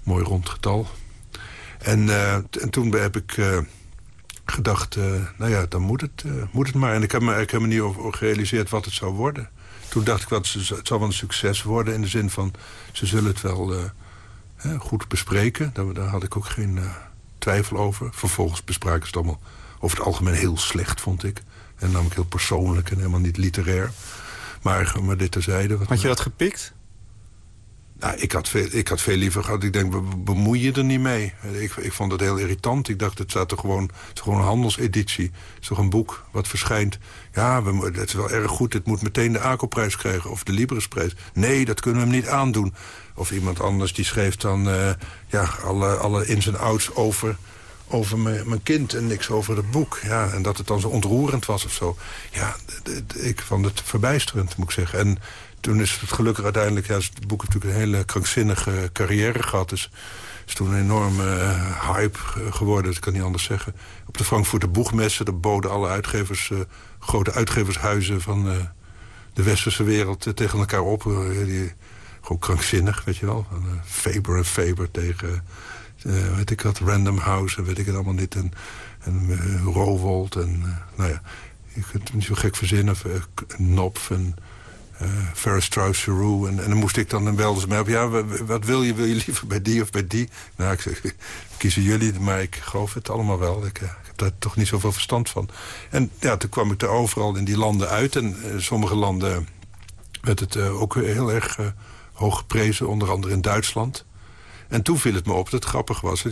Mooi rond getal. En, uh, en toen heb ik uh, gedacht, uh, nou ja, dan moet het, moet het maar. En ik heb me, ik heb me niet over gerealiseerd wat het zou worden. Toen dacht ik, wat, het zal wel een succes worden... in de zin van, ze zullen het wel goed bespreken. Daar, daar, had ik ook geen twijfel over. Vervolgens bespraken ze het allemaal over het algemeen heel slecht, vond ik. En namelijk heel persoonlijk en helemaal niet literair. Maar, maar dit terzijde.
Had je dat gepikt?
Nou, ik had, veel, ik had veel liever gehad. Ik denk, bemoei je er niet mee. Ik, ik vond het heel irritant. Ik dacht, het staat er gewoon, gewoon een handelseditie. Het is toch een boek wat verschijnt. Ja, we, het is wel erg goed. Het moet meteen de ACO-prijs krijgen. Of de Librisprijs. Nee, dat kunnen we hem niet aandoen. Of iemand anders die schreef dan uh, ja, alle, alle ins en outs over over mijn kind en niks over het boek. Ja, en dat het dan zo ontroerend was of zo. Ja, ik vond het verbijsterend, moet ik zeggen. En toen is het gelukkig uiteindelijk... Ja, het boek heeft natuurlijk een hele krankzinnige carrière gehad. Dus is toen een enorme uh, hype geworden, dat kan niet anders zeggen. Op de Frankfurter Boegmessen, daar boden alle uitgevers... Uh, grote uitgevershuizen van uh, de westerse wereld tegen elkaar op. die, gewoon krankzinnig, weet je wel. Faber en Faber tegen weet ik wat, Random House en weet ik het allemaal niet. En, en Rowold en nou ja, je kunt het niet zo gek verzinnen. Knopf en uh, Ferris Strauss. En, dan moest ik dan wel eens mee op. Ja, wat wil je? Wil je liever bij die of bij die? Nou, ik zeg, kiezen jullie, maar ik geloof het allemaal wel. Ik, ik, heb daar toch niet zoveel verstand van. En ja, toen kwam ik er overal in die landen uit. En sommige landen werd het ook heel erg hoog geprezen. Onder andere in Duitsland. En toen viel het me op dat het grappig was.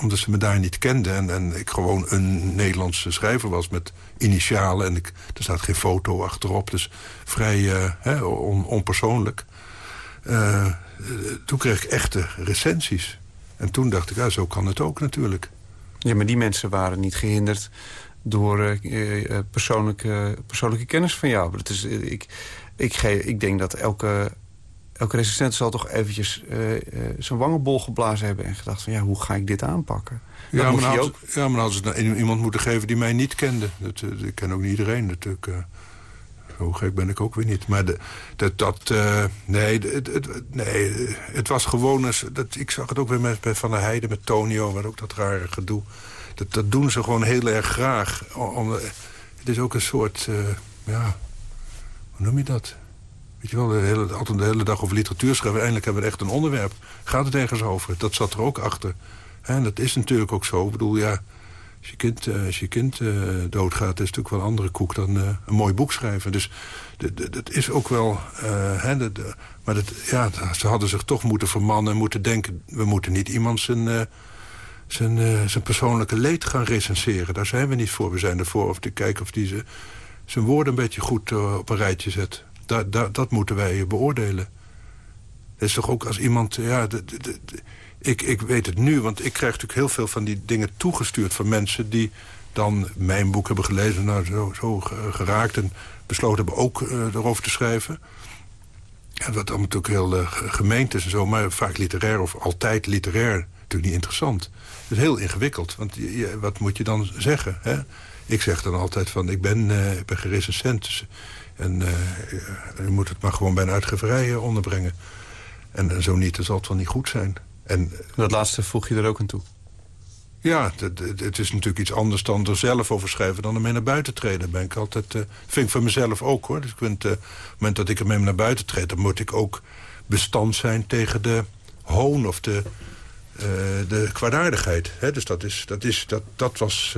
Omdat ze me daar niet kenden. En, en ik gewoon een Nederlandse schrijver was met initialen. En ik, er staat geen foto achterop. Dus vrij uh, on, onpersoonlijk. Uh, toen kreeg ik echte recensies. En toen dacht ik, ja, zo kan het ook natuurlijk.
Ja, maar die mensen waren niet gehinderd door uh, persoonlijke, persoonlijke kennis van jou. Is, ik, ik, ik denk dat elke elke resistent zal toch eventjes uh, uh, zijn wangenbol geblazen hebben... en gedacht van, ja, hoe ga ik dit aanpakken?
ja, maar had, ook... ja, maar hadden ze iemand moeten geven die mij niet kende. Dat, uh, ik ken ook niet iedereen natuurlijk. zo gek ben ik ook weer niet. Maar de, dat, dat nee, het, het, nee, het was gewoon... Eens, dat, ik zag het ook weer met, bij Van der Heijden, met Tonio... waar ook dat rare gedoe. Dat, dat doen ze gewoon heel erg graag. Om, het is ook een soort, ja, hoe noem je dat? Weet je wel, de hele, altijd de hele dag over literatuur schrijven. Eindelijk hebben we echt een onderwerp. Gaat het ergens over? Dat zat er ook achter. En dat is natuurlijk ook zo. Ik bedoel, ja, als je kind, eh, als je kind uh, doodgaat... is het natuurlijk wel een andere koek dan uh, een mooi boek schrijven. Dus dat is ook wel... hè, maar ja, ze hadden zich toch moeten vermannen en moeten denken... we moeten niet iemand zijn, zijn, zijn persoonlijke leed gaan recenseren. Daar zijn we niet voor. We zijn ervoor om te kijken of die ze zijn woorden een beetje goed op een rijtje zet. Da, dat moeten wij beoordelen. Dat is toch ook als iemand... Ja, ik, ik weet het nu, want ik krijg natuurlijk heel veel van die dingen toegestuurd... van mensen die dan mijn boek hebben gelezen, nou, zo, zo geraakt... en besloten hebben ook uh, erover te schrijven. Ja, wat allemaal natuurlijk heel uh, gemeend is en zo... maar vaak literair of altijd literair natuurlijk niet interessant. Het is heel ingewikkeld, want je, wat moet je dan zeggen? Hè? Ik zeg dan altijd van, ik ben, uh, ik ben gerecensent... Dus, en je moet het maar gewoon bij een uitgeverij onderbrengen. En, en, zo niet, dan zal het wel niet goed zijn. En,
dat laatste voeg je er ook aan toe?
Ja, het, het, is natuurlijk iets anders dan er zelf over schrijven... dan ermee naar buiten treden. Ben ik altijd, uh, vind ik van mezelf ook, hoor. Dus ik vind, uh, op het moment dat ik ermee naar buiten treed... dan moet ik ook bestand zijn tegen de hoon of de, uh, de kwaadaardigheid. Hè? Dus dat, is, dat, is, dat, dat, was,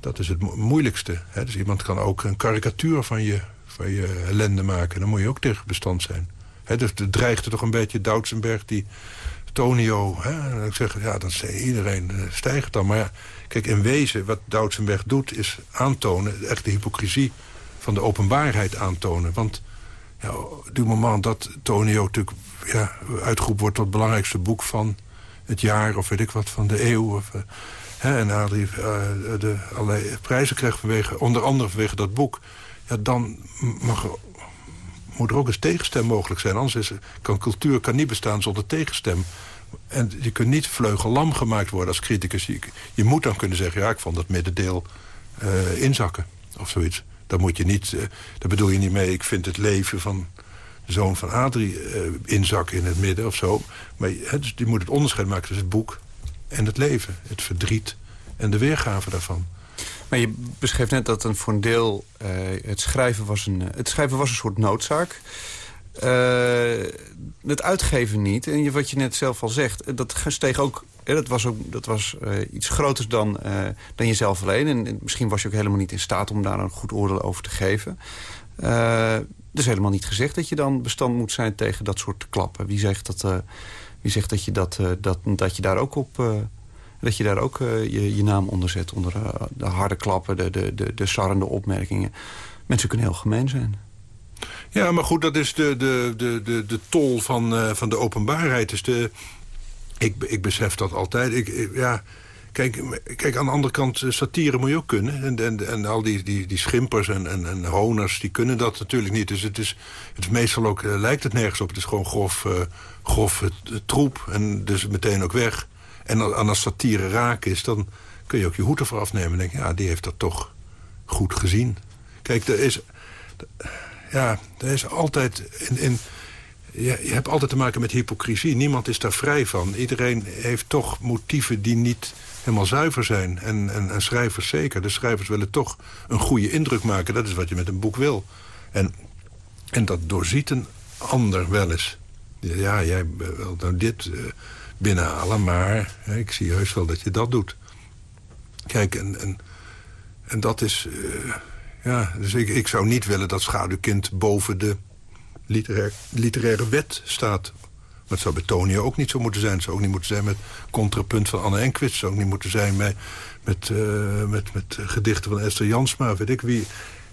dat is het moeilijkste. Hè? Dus iemand kan ook een karikatuur van je, van je ellende maken. Dan moet je ook tegen bestand zijn. Hè? Dus er dreigde toch een beetje Doutsenberg... die Tonio. Hè? En ik zeg, ja, dan zei iedereen uh, stijgt dan. Maar kijk, in wezen, wat Doutsenberg doet... is aantonen, echt de hypocrisie van de openbaarheid aantonen. Want ja, du moment dat Tonio natuurlijk ja, uitgeroepen wordt... tot het belangrijkste boek van het jaar, of weet ik wat, van de eeuw... Of, uh, en Adrie uh, de, allerlei prijzen krijgt onder andere vanwege dat boek... Ja, dan mag moet er ook eens tegenstem mogelijk zijn. Anders is, kan cultuur kan niet bestaan zonder tegenstem. En je kunt niet vleugellam gemaakt worden als criticus. Je, je moet dan kunnen zeggen, ja, ik vond dat middendeel uh, inzakken. Of zoiets. Dan moet je niet, uh, daar bedoel je niet mee, ik vind het leven van de zoon van Adrie inzakken in het midden of zo. Maar dus je moet het onderscheid maken tussen het boek en het leven. Het verdriet en de weergave daarvan.
Maar je beschreef net dat een voor een deel uh, het, schrijven was een, het schrijven was een soort noodzaak. Uh, het uitgeven niet. En wat je net zelf al zegt, dat steeg ook... dat was, ook, dat was iets groters dan, dan jezelf alleen. En, en, misschien was je ook helemaal niet in staat om daar een goed oordeel over te geven. dus helemaal niet gezegd dat je dan bestand moet zijn tegen dat soort klappen. Wie zegt dat, wie zegt dat, je, dat, dat, dat je daar ook op dat je daar ook uh, je, je, naam onder zet. Onder de harde klappen, de, de, de, de sarrende opmerkingen. Mensen kunnen heel gemeen zijn.
Ja, maar goed, dat is de, de, de, de, de tol van, van de openbaarheid. Dus de, ik, ik besef dat altijd. Ik, ja, kijk, kijk, aan de andere kant, satire moet je ook kunnen. En, en, en al die, die, die schimpers en, en, en honers, die kunnen dat natuurlijk niet. Dus het is, het is meestal ook, lijkt het nergens op. Het is gewoon grof, grof troep en dus meteen ook weg. En als satire raak is, dan kun je ook je hoed ervoor afnemen. En denk ja, die heeft dat toch goed gezien. Kijk, er is... Ja, er is altijd... In, in, je, je hebt altijd te maken met hypocrisie. Niemand is daar vrij van. Iedereen heeft toch motieven die niet helemaal zuiver zijn. En, en, schrijvers zeker. De schrijvers willen toch een goede indruk maken. Dat is wat je met een boek wil. En, en dat doorziet een ander wel eens. Ja, jij wil nou dit... Uh, binnenhalen. Maar ik zie heus wel dat je dat doet. Kijk, en, en, en dat is... Uh, ja, dus ik, ik zou niet willen dat Schaduwkind boven de literair, literaire wet staat. Maar het zou bij Tonio ook niet zo moeten zijn. Het zou ook niet moeten zijn met Contrapunt van Anne Enquist. Het zou ook niet moeten zijn met, met, uh, met, gedichten van Esther Jansma. Weet ik wie.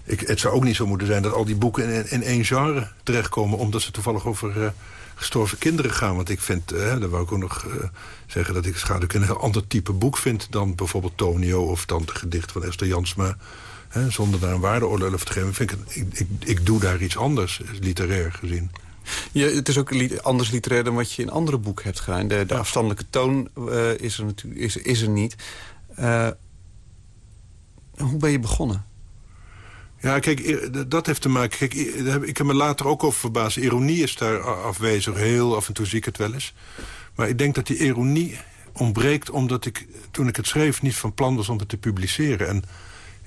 Ik, het zou ook niet zo moeten zijn dat al die boeken in, één genre terechtkomen... omdat ze toevallig over... Uh, gestorven kinderen gaan. Want ik vind, eh, daar wou ik ook nog uh, zeggen... dat ik Schaduwkind een heel ander type boek vind... dan bijvoorbeeld Tonio of dan het gedicht van Esther Jansma. Hè, zonder daar een waardeoordeel over te geven. Vind ik, ik, ik, ik doe daar iets anders, literair gezien.
Ja, het is ook li anders literair dan wat je in andere boeken hebt gedaan. De, de afstandelijke toon uh, is, er natuurlijk, is, is er niet. Uh, hoe ben je begonnen?
Ja, kijk, dat heeft te maken... Kijk, ik heb me later ook over verbaasd. Ironie is daar afwezig. Heel af en toe zie ik het wel eens. Maar ik denk dat die ironie ontbreekt... omdat ik, toen ik het schreef, niet van plan was om het te publiceren. En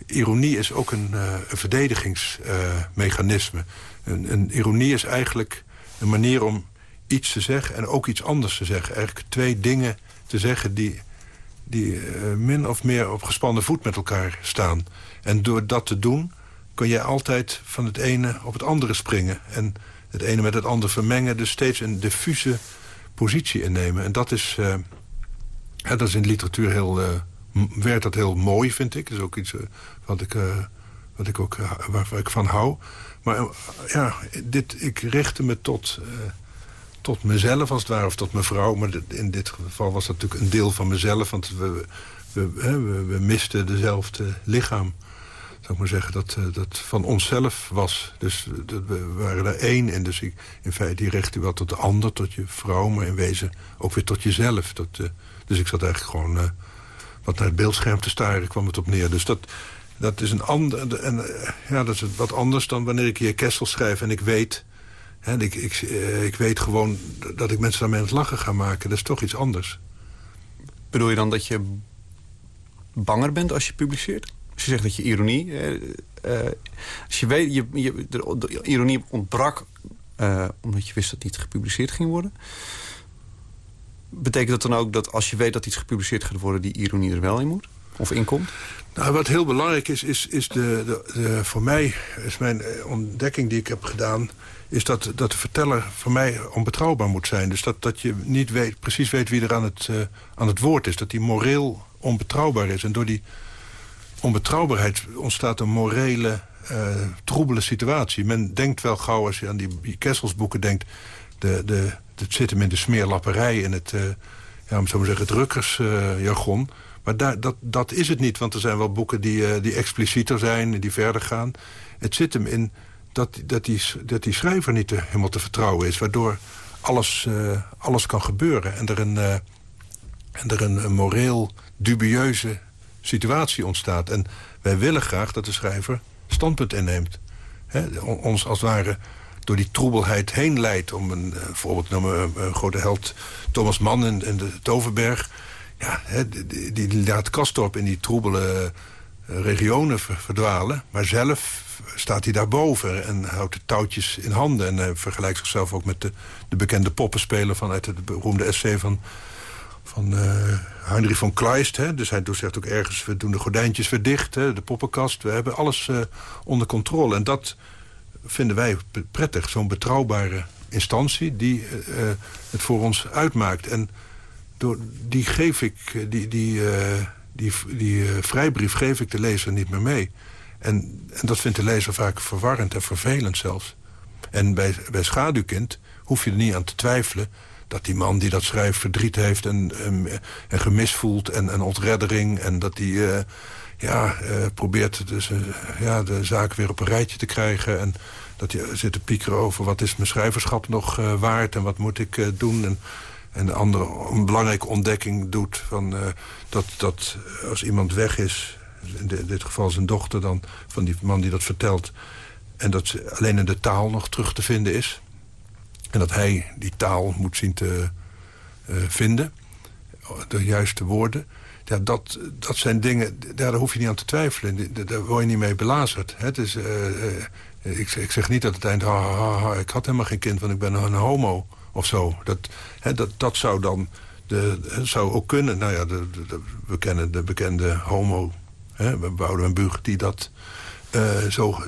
ironie is ook een, uh, een verdedigingsmechanisme. Uh, een, ironie is eigenlijk een manier om iets te zeggen... en ook iets anders te zeggen. Eigenlijk twee dingen te zeggen die, die uh, min of meer op gespannen voet met elkaar staan. En door dat te doen kun je altijd van het ene op het andere springen. En het ene met het andere vermengen. Dus steeds een diffuse positie innemen. En dat is, uh, dat is in de literatuur heel... werd dat heel mooi, vind ik. Dat is ook iets uh, wat ik wat ik ook, waar, waar ik van hou. Maar ja, dit, ik richtte me tot, tot mezelf als het ware, of tot mijn vrouw. Maar in dit geval was dat natuurlijk een deel van mezelf. Want we, we, we, we misten dezelfde lichaam zou ik maar zeggen, dat, dat van onszelf was. Dus uh, we waren er één in. Dus ik, in feite, die richt u wel tot de ander, tot je vrouw... maar in wezen ook weer tot jezelf. Dat, dus ik zat eigenlijk gewoon wat naar het beeldscherm te staren, kwam het op neer. Dus dat, dat is een ander, en, ja, dat is wat anders dan wanneer ik hier Kessel schrijf... en ik weet, hè, ik, ik, ik weet gewoon dat ik mensen daarmee aan het lachen ga maken. Dat is toch iets anders.
Bedoel je dan dat je banger bent als je publiceert? Als je zegt dat je ironie... Uh, uh, als je weet, je, je, de, ironie ontbrak uh, omdat je wist dat het niet gepubliceerd ging worden. Betekent dat dan ook dat als je weet dat iets gepubliceerd gaat worden... die ironie er wel in moet? Of inkomt?
Nou, wat heel belangrijk is, is, is de, de, voor mij, is mijn ontdekking die ik heb gedaan... is dat, dat de verteller voor mij onbetrouwbaar moet zijn. Dus dat, dat je niet weet, precies weet wie er aan het, uh, aan het woord is. Dat die moreel onbetrouwbaar is. En door die onbetrouwbaarheid ontstaat een morele, uh, troebele situatie. Men denkt wel gauw, als je aan die, die Kesselsboeken denkt... De, de, het zit hem in de smeerlapperij, in het, uh, ja, om zo maar zeggen, het rukkersjargon... Uh, maar daar, dat, dat is het niet, want er zijn wel boeken die, die explicieter zijn... die verder gaan. Het zit hem in dat, dat, die, dat die schrijver niet helemaal te vertrouwen is... waardoor alles, alles kan gebeuren en er een, en er een, een moreel dubieuze situatie ontstaat. En wij willen graag dat de schrijver standpunt inneemt. Ons als het ware door die troebelheid heen leidt. Om een uh, voorbeeld noemen, een grote held Thomas Mann in, de Toverberg. Ja, die, die, laat Kastorp in die troebele uh, regionen verdwalen. Maar zelf staat hij daarboven en houdt de touwtjes in handen. En hij vergelijkt zichzelf ook met de, de bekende poppenspeler... vanuit het beroemde essay van van Heinrich von Kleist. Hè? Dus hij zegt ook ergens, we doen de gordijntjes weer dicht, hè? de poppenkast. We hebben alles onder controle. En dat vinden wij prettig, zo'n betrouwbare instantie... die uh, het voor ons uitmaakt. En door, die geef ik, die, die, die, die vrijbrief geef ik de lezer niet meer mee. En, en dat vindt de lezer vaak verwarrend en vervelend zelfs. En bij, bij Schaduwkind hoef je er niet aan te twijfelen dat die man die dat schrijft verdriet heeft en, en, en gemis voelt en, en ontreddering. En dat uh, ja, uh, probeert dus, uh, ja, de zaak weer op een rijtje te krijgen. En dat hij zit te piekeren over wat is mijn schrijverschap nog waard en wat moet ik doen. En, en de andere een belangrijke ontdekking doet van, dat, dat als iemand weg is... in, dit geval zijn dochter dan, van die man die dat vertelt... en dat ze alleen in de taal nog terug te vinden is en dat hij die taal moet zien te vinden. De juiste woorden. Ja, dat, dat zijn dingen, daar hoef je niet aan te twijfelen. Daar word je niet mee belazerd. Het is, uh, uh, ik, ik, zeg niet dat het eind... Ha, ha, ha, ik had helemaal geen kind, want ik ben een homo of zo. Dat, hè, dat, dat zou dan... De, zou ook kunnen. Nou ja, de, de, we kennen de bekende homo, hè, Boudewijn Buug... die dat zo,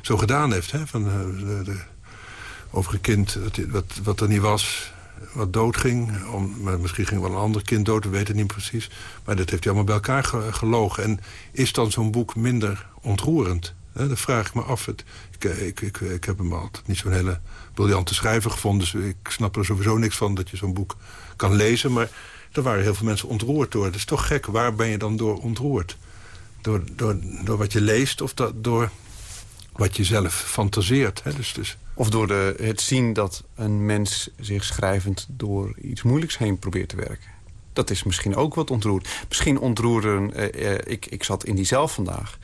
zo gedaan heeft. Hè, van, over een kind wat, wat er niet was, wat doodging. Om, misschien ging wel een ander kind dood, we weten het niet precies. Maar dat heeft hij allemaal bij elkaar gelogen. En is dan zo'n boek minder ontroerend? Dat vraag ik me af. Ik, ik, ik, ik, heb hem altijd niet zo'n hele briljante schrijver gevonden. Dus ik snap er sowieso niks van dat je zo'n boek kan lezen. Maar er waren heel veel mensen ontroerd door. Het is toch gek, waar ben je dan door ontroerd? Door, door, door wat je leest of dat, door wat je zelf fantaseert. Hè? Dus, dus
of door de, het zien dat een mens zich schrijvend door iets moeilijks heen probeert te werken. Dat is misschien ook wat ontroerd. Misschien ontroeren, eh, eh, ik, ik zat in die zelf vandaag.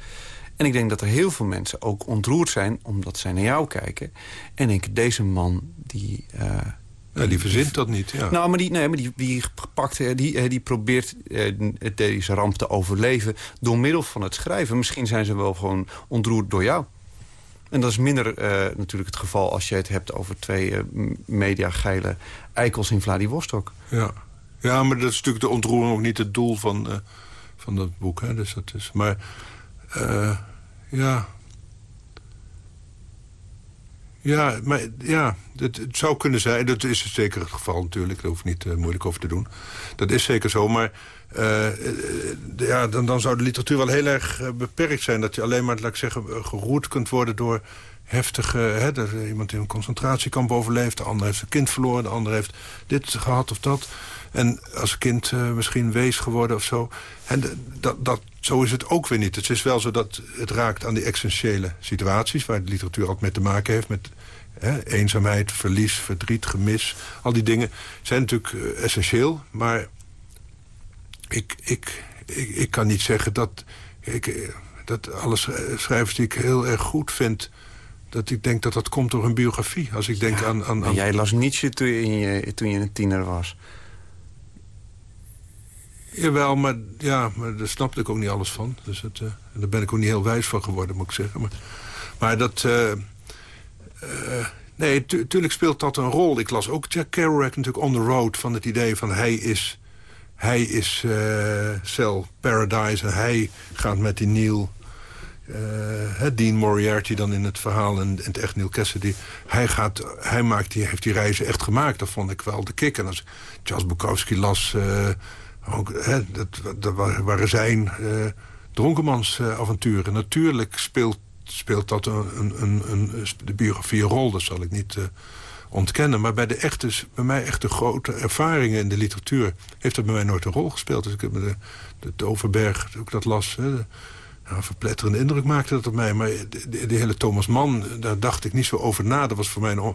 En ik denk dat er heel veel mensen ook ontroerd zijn... omdat zij naar jou kijken. En denken, deze man die... Uh,
ja, die verzint dat niet, ja.
Nou, maar die, nee, maar die, die, gepakt, die, die probeert deze ramp te overleven... door middel van het schrijven. Misschien zijn ze wel gewoon ontroerd door jou. En dat is minder uh, natuurlijk het geval als je het hebt over twee uh, mediageile eikels in Vladivostok.
Ja. ja, maar dat is natuurlijk de ontroering ook niet het doel van, uh, van dat boek. Hè? Dus dat is, maar ja... Ja, maar ja, het, het, zou kunnen zijn. Dat is zeker het geval natuurlijk. Daar hoef ik niet moeilijk over te doen. Dat is zeker zo, maar... Uh, ja, dan, dan zou de literatuur wel heel erg beperkt zijn. Dat je alleen maar, laat ik zeggen, geroerd kunt worden door heftige... Hè, dat iemand in een concentratiekamp overleeft, de ander heeft zijn kind verloren... de ander heeft dit gehad of dat. En als kind misschien wees geworden of zo. En dat, dat, zo is het ook weer niet. Het is wel zo dat het raakt aan die essentiële situaties... waar de literatuur altijd mee te maken heeft... met eenzaamheid, verlies, verdriet, gemis. Al die dingen zijn natuurlijk essentieel. Maar ik, ik, ik, ik, kan niet zeggen dat, ik, eh, dat alle schrijvers die ik heel erg goed vind dat ik denk dat dat komt door een biografie. Als ik denk aan, aan, aan...
Jij las Nietzsche toen je, toen je een tiener was.
Jawel, maar, ja, maar daar snapte ik ook niet alles van. Dus het, uh, daar ben ik ook niet heel wijs van geworden, moet ik zeggen. Maar, maar dat... Uh, uh, nee, tuurlijk speelt dat een rol. Ik las ook Jack Kerouac natuurlijk on the road... van het idee van hij is, hij is Cell Paradise... en hij gaat met die Neil... Dean Moriarty dan in het verhaal en, het echt Neil Cassidy. Hij, gaat, hij maakt die, heeft die reizen echt gemaakt. Dat vond ik wel de kick. En als Charles Bukowski las... Ook, hè, dat, dat waren zijn uh, dronkenmansavonturen. Natuurlijk speelt, speelt dat een, een, een, de biografie een rol. Dat zal ik niet ontkennen. Maar bij, de echte, bij mij echte grote ervaringen in de literatuur... heeft dat bij mij nooit een rol gespeeld. Dus ik heb de, de Toverberg, ook dat las... Hè, verpletterende indruk maakte dat op mij. Maar de, hele Thomas Mann, daar dacht ik niet zo over na. Dat was voor mij een,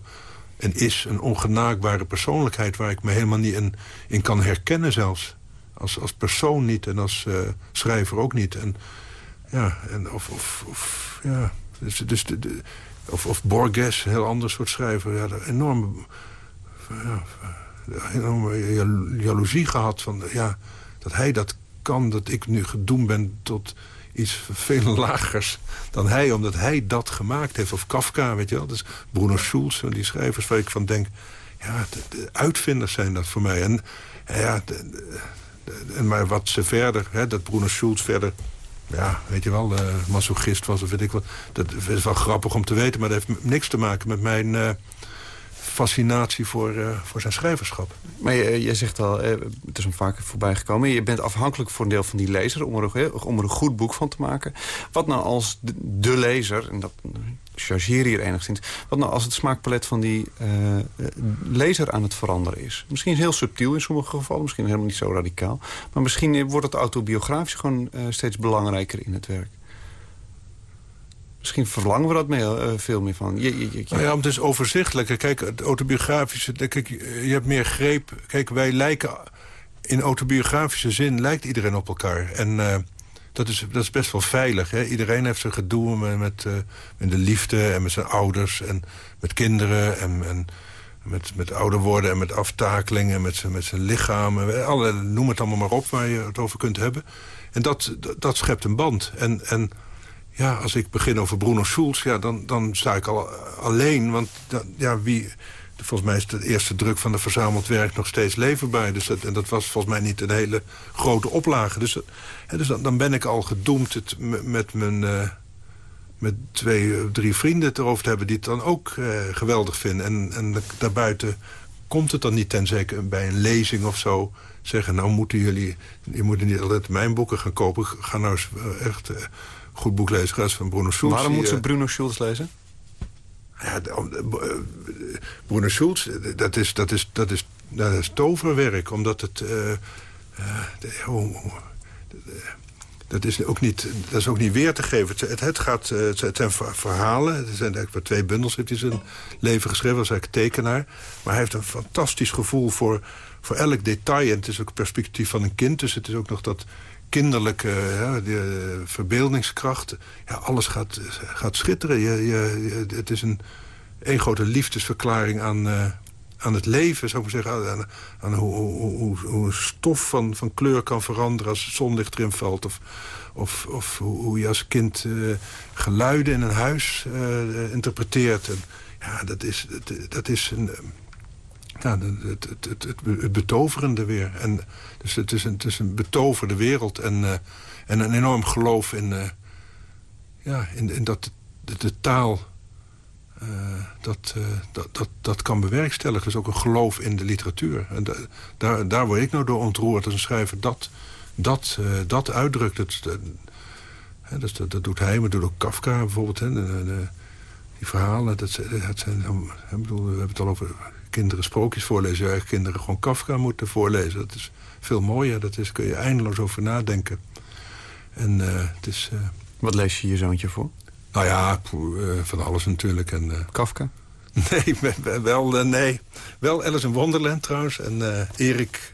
en is een ongenaakbare persoonlijkheid... waar ik me helemaal niet in, in kan herkennen zelfs. Als, als persoon niet en als uh, schrijver ook niet. En, ja, en of, of, ja, dus, dus de, of, Borges, een heel ander soort schrijver. Ja, enorm, ja, enorme jaloezie gehad van ja, dat hij dat kan, dat ik nu gedoemd ben tot iets veel lagers dan hij, omdat hij dat gemaakt heeft. Of Kafka, weet je wel. Dus Bruno Schulz, die schrijvers waar ik van denk... ja, de, de uitvinders zijn dat voor mij. En ja, maar wat ze verder, hè, dat Bruno Schulz verder... Ja, weet je wel, uh, masochist was of weet ik wat. Dat is wel grappig om te weten, maar dat heeft niks te maken met mijn... Uh, fascinatie voor, uh, voor zijn schrijverschap.
Maar je, je zegt al, het is hem vaak voorbij gekomen... je bent afhankelijk voor een deel van die lezer om er, om er een goed boek van te maken. Wat nou als de, de lezer, en dat chargeer hier enigszins... wat nou als het smaakpalet van die uh, lezer aan het veranderen is? Misschien heel subtiel in sommige gevallen, misschien helemaal niet zo radicaal. Maar misschien wordt het autobiografisch gewoon uh, steeds belangrijker in het werk. Misschien verlangen we dat mee, veel meer van. Je,
nou ja, het is overzichtelijker. Kijk, het autobiografische, je hebt meer greep. Kijk, wij lijken in autobiografische zin lijkt iedereen op elkaar. En dat is, dat is best wel veilig. Hè? Iedereen heeft zijn gedoe met, met, uh, met, de liefde en met zijn ouders en met kinderen... en, en met, met ouder worden en met aftakeling en met zijn, met zijn lichaam. Alle, noem het allemaal maar op waar je het over kunt hebben. En dat, dat, dat schept een band. En, en ja, als ik begin over Bruno Schulz, ja, dan, dan sta ik al alleen. Want ja, wie, volgens mij is de eerste druk van de verzameld werk nog steeds leverbaar. Dus dat, en dat was volgens mij niet een hele grote oplage. Dus, dus dan, dan, ben ik al gedoemd het met mijn... Uh, met twee, of drie vrienden het erover te hebben... die het dan ook uh, geweldig vinden. En, en daarbuiten komt het dan niet, tenzij bij een lezing of zo... zeggen, nou moeten jullie... je moet niet altijd mijn boeken gaan kopen. Ga nou eens uh, echt goed boek lezen. Ga eens van Bruno Schulz.
Waarom moeten ze Bruno Schulz lezen?
Ja, Bruno Schulz, dat is, dat, is, dat, is, dat is toverwerk. Omdat het... Uh, uh, dat is, ook niet, dat is ook niet weer te geven. Het, het, gaat, het zijn verhalen. Er zijn eigenlijk maar twee bundels heeft hij zijn leven geschreven. als eigenlijk tekenaar. Maar hij heeft een fantastisch gevoel voor, voor elk detail. En het is ook het perspectief van een kind. Dus het is ook nog dat kinderlijke ja, de verbeeldingskracht. Ja, alles gaat, gaat schitteren. Je, je, het is een, een grote liefdesverklaring aan, uh, aan het leven, zou ik zeggen. Aan, hoe, hoe, hoe, stof van, van kleur kan veranderen als het zonlicht erin valt. Of, of, of hoe je als kind uh, geluiden in een huis uh, interpreteert. En, ja, dat is, dat, dat is een ja, het, het, het, betoverende weer. En, dus het is, een, het is een betoverde wereld en, en een enorm geloof in, ja, in, dat de taal dat, dat, dat, dat kan bewerkstelligen. Dus ook een geloof in de literatuur. En daar, daar word ik nou door ontroerd als een schrijver dat, dat, dat uitdrukt. Het, dat, dat, dat, doet hij, maar doet ook Kafka bijvoorbeeld. Hè, die verhalen, dat, dat zijn, bedoel, we hebben het al over kinderen sprookjes voorlezen. Ja, kinderen gewoon Kafka moeten voorlezen. Dat is veel mooier. Dat is, kun je eindeloos over nadenken. En het is...
Wat lees je je zoontje voor?
Nou ja, van alles natuurlijk. En,
Kafka?
Nee, wel, uh, nee. wel Alice in Wonderland trouwens. En uh, Erik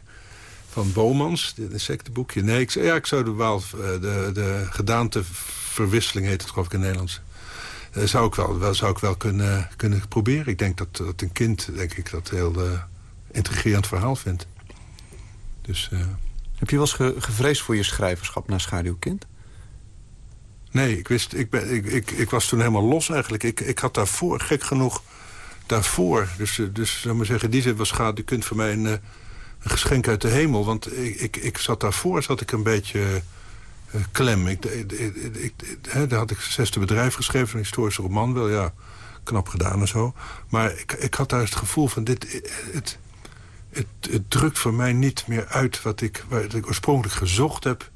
van Bomans, dit insectenboekje. Nee, ik, ja, ik zou de, wel, de, de gedaanteverwisseling heet het geloof ik in het Nederlands. Zou ik wel, wel, zou ik wel kunnen, kunnen proberen. Ik denk dat, dat een kind denk ik, dat heel intrigerend verhaal vindt. Dus,
Heb je wel eens ge gevreesd voor je schrijverschap na Schaduwkind?
Nee, ik, wist, ik, ben, ik, ik, ik was toen helemaal los eigenlijk. Ik, ik had daarvoor, gek genoeg, daarvoor... dus, dus zou maar zeggen, die zin was kunt voor mij een, een, geschenk uit de hemel. Want ik, ik, ik zat daarvoor zat ik een beetje uh, klem. Ik, ik, ik, hè, daar had ik zesde bedrijf geschreven, een historische roman. Wel ja, knap gedaan en zo. Maar ik, ik had daar het gevoel van... dit het, het, het drukt voor mij niet meer uit wat ik, wat ik oorspronkelijk gezocht heb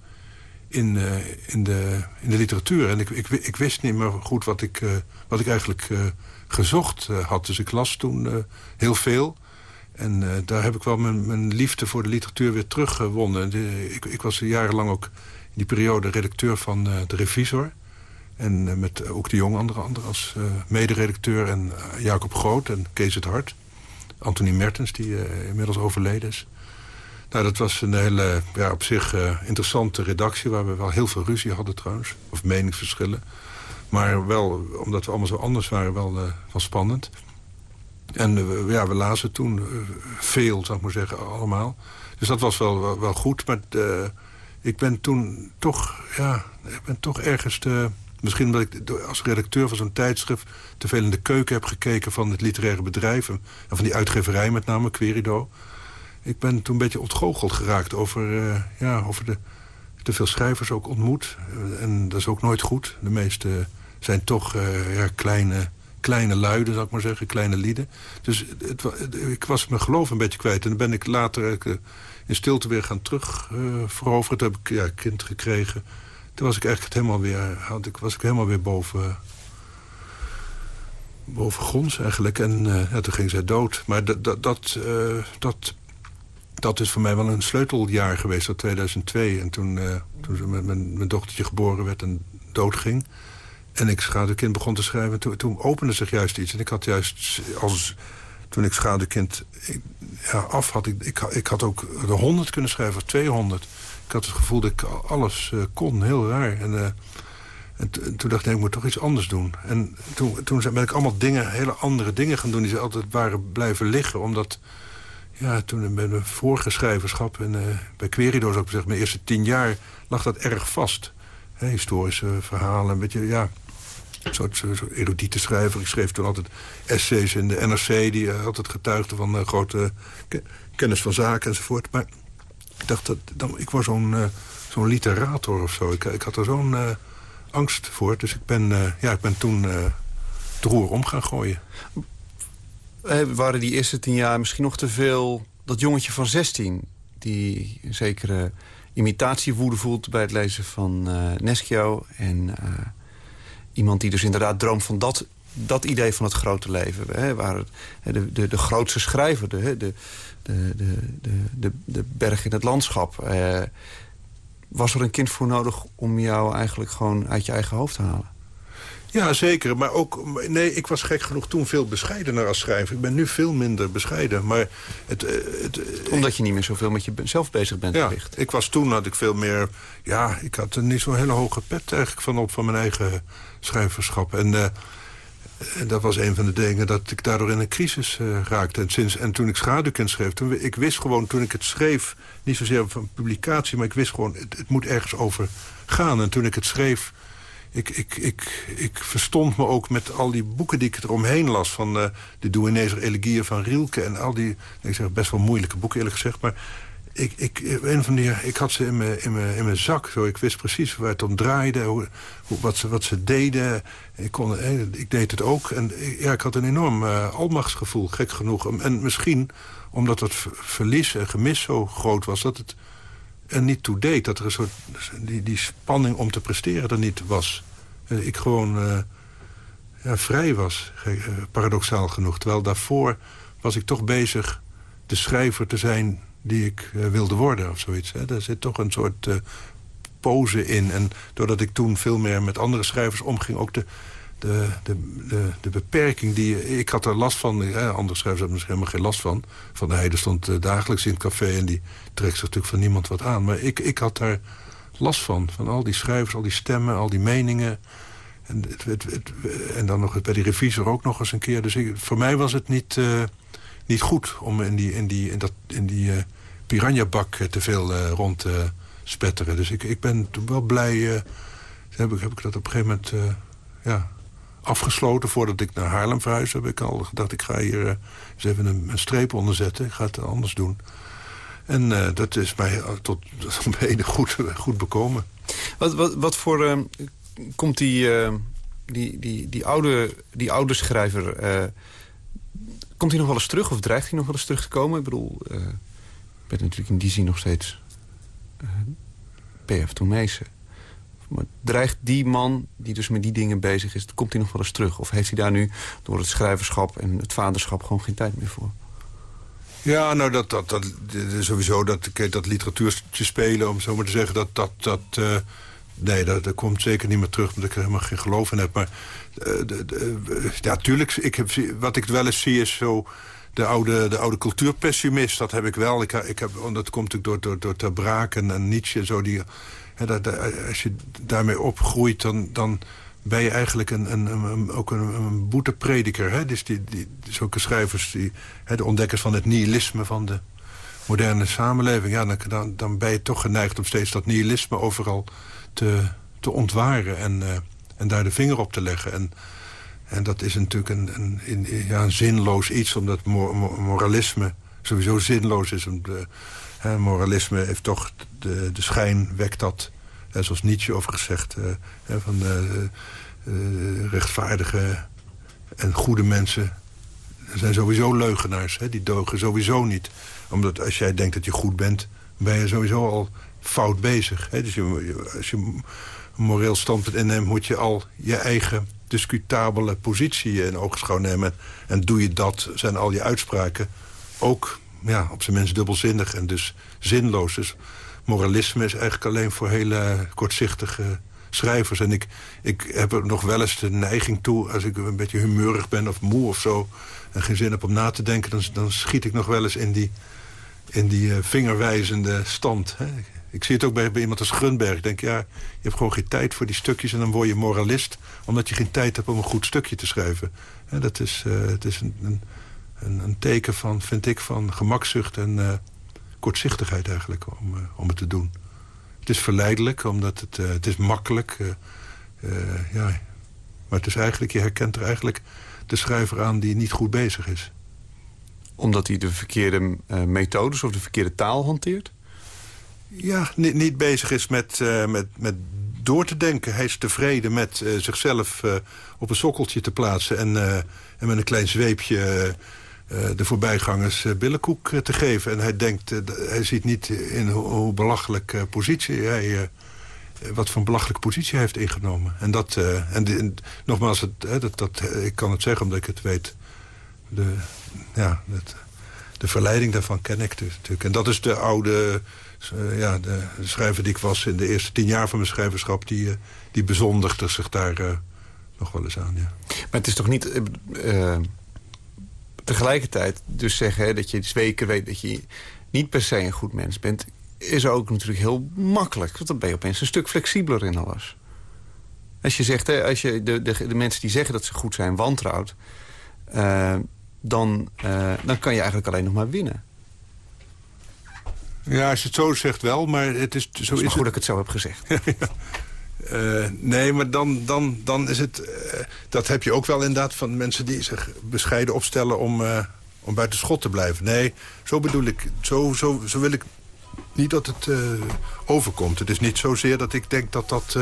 in, uh, in, de, in de literatuur. En ik, ik, ik wist niet meer goed wat ik, uh, wat ik eigenlijk uh, gezocht had. Dus ik las toen heel veel. En daar heb ik wel mijn, mijn liefde voor de literatuur weer teruggewonnen. ik, ik was jarenlang ook in die periode redacteur van De Revisor. En met ook de Jong andere andere als mederedacteur. En Jacob Groot en Kees het Hart. Anthony Mertens, die inmiddels overleden is. Nou, dat was een hele ja, op zich uh, interessante redactie... waar we wel heel veel ruzie hadden trouwens. Of meningsverschillen. Maar wel, omdat we allemaal zo anders waren, wel, wel spannend. En uh, ja, we lazen toen veel, zou ik maar zeggen, allemaal. Dus dat was wel, wel, goed. Maar ik ben toen toch, ja, ik ben toch ergens... Misschien omdat ik als redacteur van zo'n tijdschrift... te veel in de keuken heb gekeken van het literaire bedrijf... en van die uitgeverij met name, Querido ik ben toen een beetje ontgoocheld geraakt over, uh, ja, over de, te veel schrijvers ook ontmoet. Uh, en dat is ook nooit goed. De meeste zijn toch uh, ja, kleine, kleine luiden, zou ik maar zeggen, kleine lieden. Dus het, ik was mijn geloof een beetje kwijt. En dan ben ik later in stilte weer gaan terug veroveren. Toen heb ik ja, kind gekregen. Toen was ik eigenlijk helemaal weer, had ik, was ik helemaal weer boven boven gronds eigenlijk. En ja, toen ging zij dood. Maar dat, dat, dat, dat is voor mij wel een sleuteljaar geweest, dat 2002. En toen, uh, toen mijn, dochtertje geboren werd en doodging... en ik Schaduwkind begon te schrijven, toen, toen opende zich juist iets. En ik had juist, als, toen ik Schaduwkind ja, af had... Ik, ik, ik, had ook de 100 kunnen schrijven, of 200. Ik had het gevoel dat ik alles uh, kon, heel raar. En, uh, en, toen dacht ik, ik moet toch iets anders doen. En toen, toen ben ik allemaal dingen, hele andere dingen gaan doen... die ze altijd waren blijven liggen, omdat ja, toen bij mijn vorige schrijverschap... en uh, bij Querido zou ik zeggen, mijn eerste tien jaar... lag dat erg vast. historische verhalen, een beetje, ja... Een soort, soort erudite schrijver. Ik schreef toen altijd essays in de NRC... die uh, altijd getuigden van uh, grote kennis van zaken enzovoort. Maar ik dacht, dat, dan, ik was zo'n zo'n literator of zo. Ik, ik had er zo'n angst voor. Dus ik ben, ja, ik ben toen de roer om gaan gooien
waren die eerste tien jaar misschien nog te veel... dat jongetje van 16, die een zekere imitatiewoede voelt... bij het lezen van uh, Neschio. En uh, iemand die dus inderdaad droomt van dat, dat idee van het grote leven. Hè, waar de, de, de grootste schrijver, de, de, de, de, de, de berg in het landschap... Uh, was er een kind voor nodig om jou eigenlijk gewoon uit je eigen hoofd te halen?
Ja, zeker. Maar ook, nee, ik was gek genoeg toen veel bescheidener als schrijver. Ik ben nu veel minder bescheiden. Maar het, eh, het,
eh, Omdat je niet meer zoveel met jezelf bezig bent
ja, ik was toen, had ik veel meer... Ja, ik had er niet zo'n hele hoge pet eigenlijk van op van mijn eigen schrijverschap. En... Uh, dat was een van de dingen dat ik daardoor in een crisis uh, raakte. En, sinds, en toen ik Schaduwkind schreef, toen, ik wist gewoon toen ik het schreef... niet zozeer van publicatie, maar ik wist gewoon... het, het moet ergens over gaan. En toen ik het schreef, ik, ik, ik, ik verstond me ook met al die boeken die ik eromheen las... van uh, de Douanezer Elegieën van Rielke en al die... ik zeg best wel moeilijke boeken eerlijk gezegd... maar ik, ik, een van die, ik had ze in mijn, in, mijn, in mijn zak. Zo. Ik wist precies waar het om draaide, hoe, wat, ze, wat ze deden. Ik, kon, eh, ik deed het ook. En ja, ik had een enorm uh, almachtsgevoel, gek genoeg. En misschien omdat het verlies en gemis zo groot was... dat het er niet toe deed. Dat er een soort, die, die spanning om te presteren er niet was. Ik gewoon uh, ja, vrij was, paradoxaal genoeg. Terwijl daarvoor was ik toch bezig de schrijver te zijn die ik wilde worden of zoiets. Hè. Daar zit toch een soort pose in. En doordat ik toen veel meer met andere schrijvers omging... ook de, de, de, de, beperking die... Ik had er last van, hè, andere schrijvers hebben er helemaal geen last van. Van de Heide stond uh, dagelijks in het café... en die trekt zich natuurlijk van niemand wat aan. Maar ik, ik had daar last van. Van al die schrijvers, al die stemmen, al die meningen... En, het, het, en dan nog bij die revisor ook nog eens een keer. Dus voor mij was het niet niet goed om in die, in die, in dat, in die piranha-bak te veel rond te spetteren. Dus ik, ik ben wel blij... Heb, ik, heb ik dat op een gegeven moment ja, afgesloten. Voordat ik naar Haarlem verhuisde heb ik al gedacht... ik ga hier eens even een, een, streep onder zetten. Ik ga het anders doen. En dat is mij tot op heden goed, goed bekomen.
Wat, wat, wat voor... komt die, die, die, die, oude, die oude schrijver Komt hij nog wel eens terug of dreigt hij nog wel eens terug te komen? Ik bedoel, ik ben natuurlijk in die zin nog steeds eh, PF Toemezen. Maar dreigt die man die dus met die dingen bezig is... komt hij nog wel eens terug? Of heeft hij daar nu door het schrijverschap en het vaderschap... gewoon geen tijd meer voor?
Ja, nou, dat, dat, dat, sowieso dat, dat literatuurtje spelen... om zo maar te zeggen, dat... dat, dat uh, nee, dat, dat komt zeker niet meer terug... omdat ik er helemaal geen geloof in heb. Maar eh, ja, tuurlijk. Ik heb, wat ik wel eens zie is zo... De oude, de oude cultuurpessimist, dat heb ik wel. Ik, heb, dat komt natuurlijk door, door, door Ter Braak en, en Nietzsche en zo. Die, als je daarmee opgroeit, dan, dan ben je eigenlijk een, een, ook een, boeteprediker. Dus die, die, zulke schrijvers, die, de ontdekkers van het nihilisme van de moderne samenleving. Ja, dan, dan, ben je toch geneigd om steeds dat nihilisme overal te, te ontwaren. En, uh, en daar de vinger op te leggen. En, en dat is natuurlijk een, een, ja, een zinloos iets, omdat moralisme sowieso zinloos is. De, hè, moralisme heeft toch de, de schijn, wekt dat, hè, zoals Nietzsche over gezegd... Uh, hè, van uh, rechtvaardige en goede mensen zijn sowieso leugenaars. Hè, die dogen sowieso niet. Omdat als jij denkt dat je goed bent, ben je sowieso al fout bezig. Hè. Dus je, als je moreel standpunt inneemt... moet je al je eigen discutabele positie in oogschouw nemen. En doe je dat, zijn al je uitspraken ook ja, op zijn minst dubbelzinnig en dus zinloos. Dus moralisme is eigenlijk alleen voor hele kortzichtige schrijvers. En ik, ik heb er nog wel eens de neiging toe... als ik een beetje humeurig ben of moe of zo... en geen zin heb om na te denken... dan, dan schiet ik nog wel eens in die, in die uh, vingerwijzende stand. Hè. Ik zie het ook bij, bij iemand als Grunberg. Ik denk, ja, je hebt gewoon geen tijd voor die stukjes... en dan word je moralist, omdat je geen tijd hebt om een goed stukje te schrijven. En dat is, uh, het is een, een, een, teken van, vind ik, van gemakzucht en uh, kortzichtigheid eigenlijk om, uh, om het te doen. Het is verleidelijk, omdat het, het is makkelijk. ja. Maar het is eigenlijk, je herkent er eigenlijk de schrijver aan die niet goed bezig is.
Omdat hij de verkeerde methodes of de verkeerde taal hanteert?
ja, niet, niet bezig is met, met, met door te denken. Hij is tevreden met uh, zichzelf uh, op een sokkeltje te plaatsen... en, en met een klein zweepje de voorbijgangers billenkoek te geven. En hij denkt, hij ziet niet in hoe, hoe belachelijk positie hij... wat voor een belachelijke positie heeft ingenomen. En dat, en, en, nogmaals, het, dat, dat, ik kan het zeggen omdat ik het weet. De, ja, het, de verleiding daarvan ken ik dus natuurlijk. En dat is de oude uh, ja, de, schrijver die ik was in de eerste tien jaar van mijn schrijverschap... die, uh, die bezondigde zich daar uh, nog wel eens aan, ja.
Maar het is toch niet... tegelijkertijd dus zeggen hè, dat je zeker weet dat je niet per se een goed mens bent... is ook natuurlijk heel makkelijk. Want dan ben je opeens een stuk flexibeler in alles. Als je zegt, hè, als je de, de, de mensen die zeggen dat ze goed zijn wantrouwt... dan, dan kan je eigenlijk alleen nog maar winnen.
Ja, als je het zo zegt wel, maar het is... Zo
is, is goed dat ik het zo heb gezegd.
Uh, nee, maar dan, dan, dan is het... Uh, dat heb je ook wel inderdaad van mensen die zich bescheiden opstellen... om, uh, om buiten schot te blijven. Nee, zo bedoel ik. Zo, zo, zo wil ik niet dat het overkomt. Het is niet zozeer dat ik denk dat dat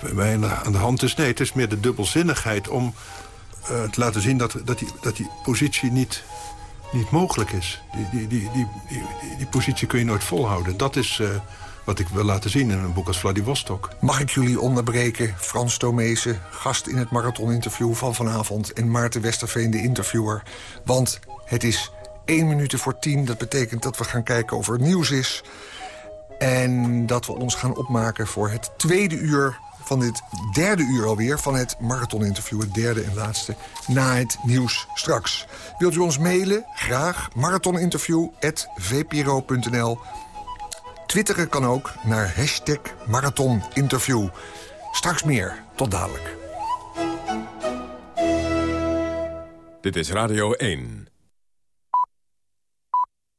bij mij aan de hand is. Nee, het is meer de dubbelzinnigheid om te laten zien... dat, dat, die, dat die positie niet, niet mogelijk is. Die, die, die, die, die, die positie kun je nooit volhouden. Dat is wat ik wil laten zien in een boek als Vladivostok.
Mag ik jullie onderbreken? Frans Tomezen, gast in het marathoninterview van vanavond... en Maarten Westerveen, de interviewer. Want het is 1 minuut voor 10. Dat betekent dat we gaan kijken of er nieuws is. En dat we ons gaan opmaken voor het tweede uur van dit derde uur alweer... van het marathoninterview, het derde en laatste, na het nieuws straks. Wilt u ons mailen? Graag. marathoninterview.vpro.nl Twitteren kan ook naar hashtag marathoninterview. Straks meer. Tot dadelijk.
Dit is Radio 1.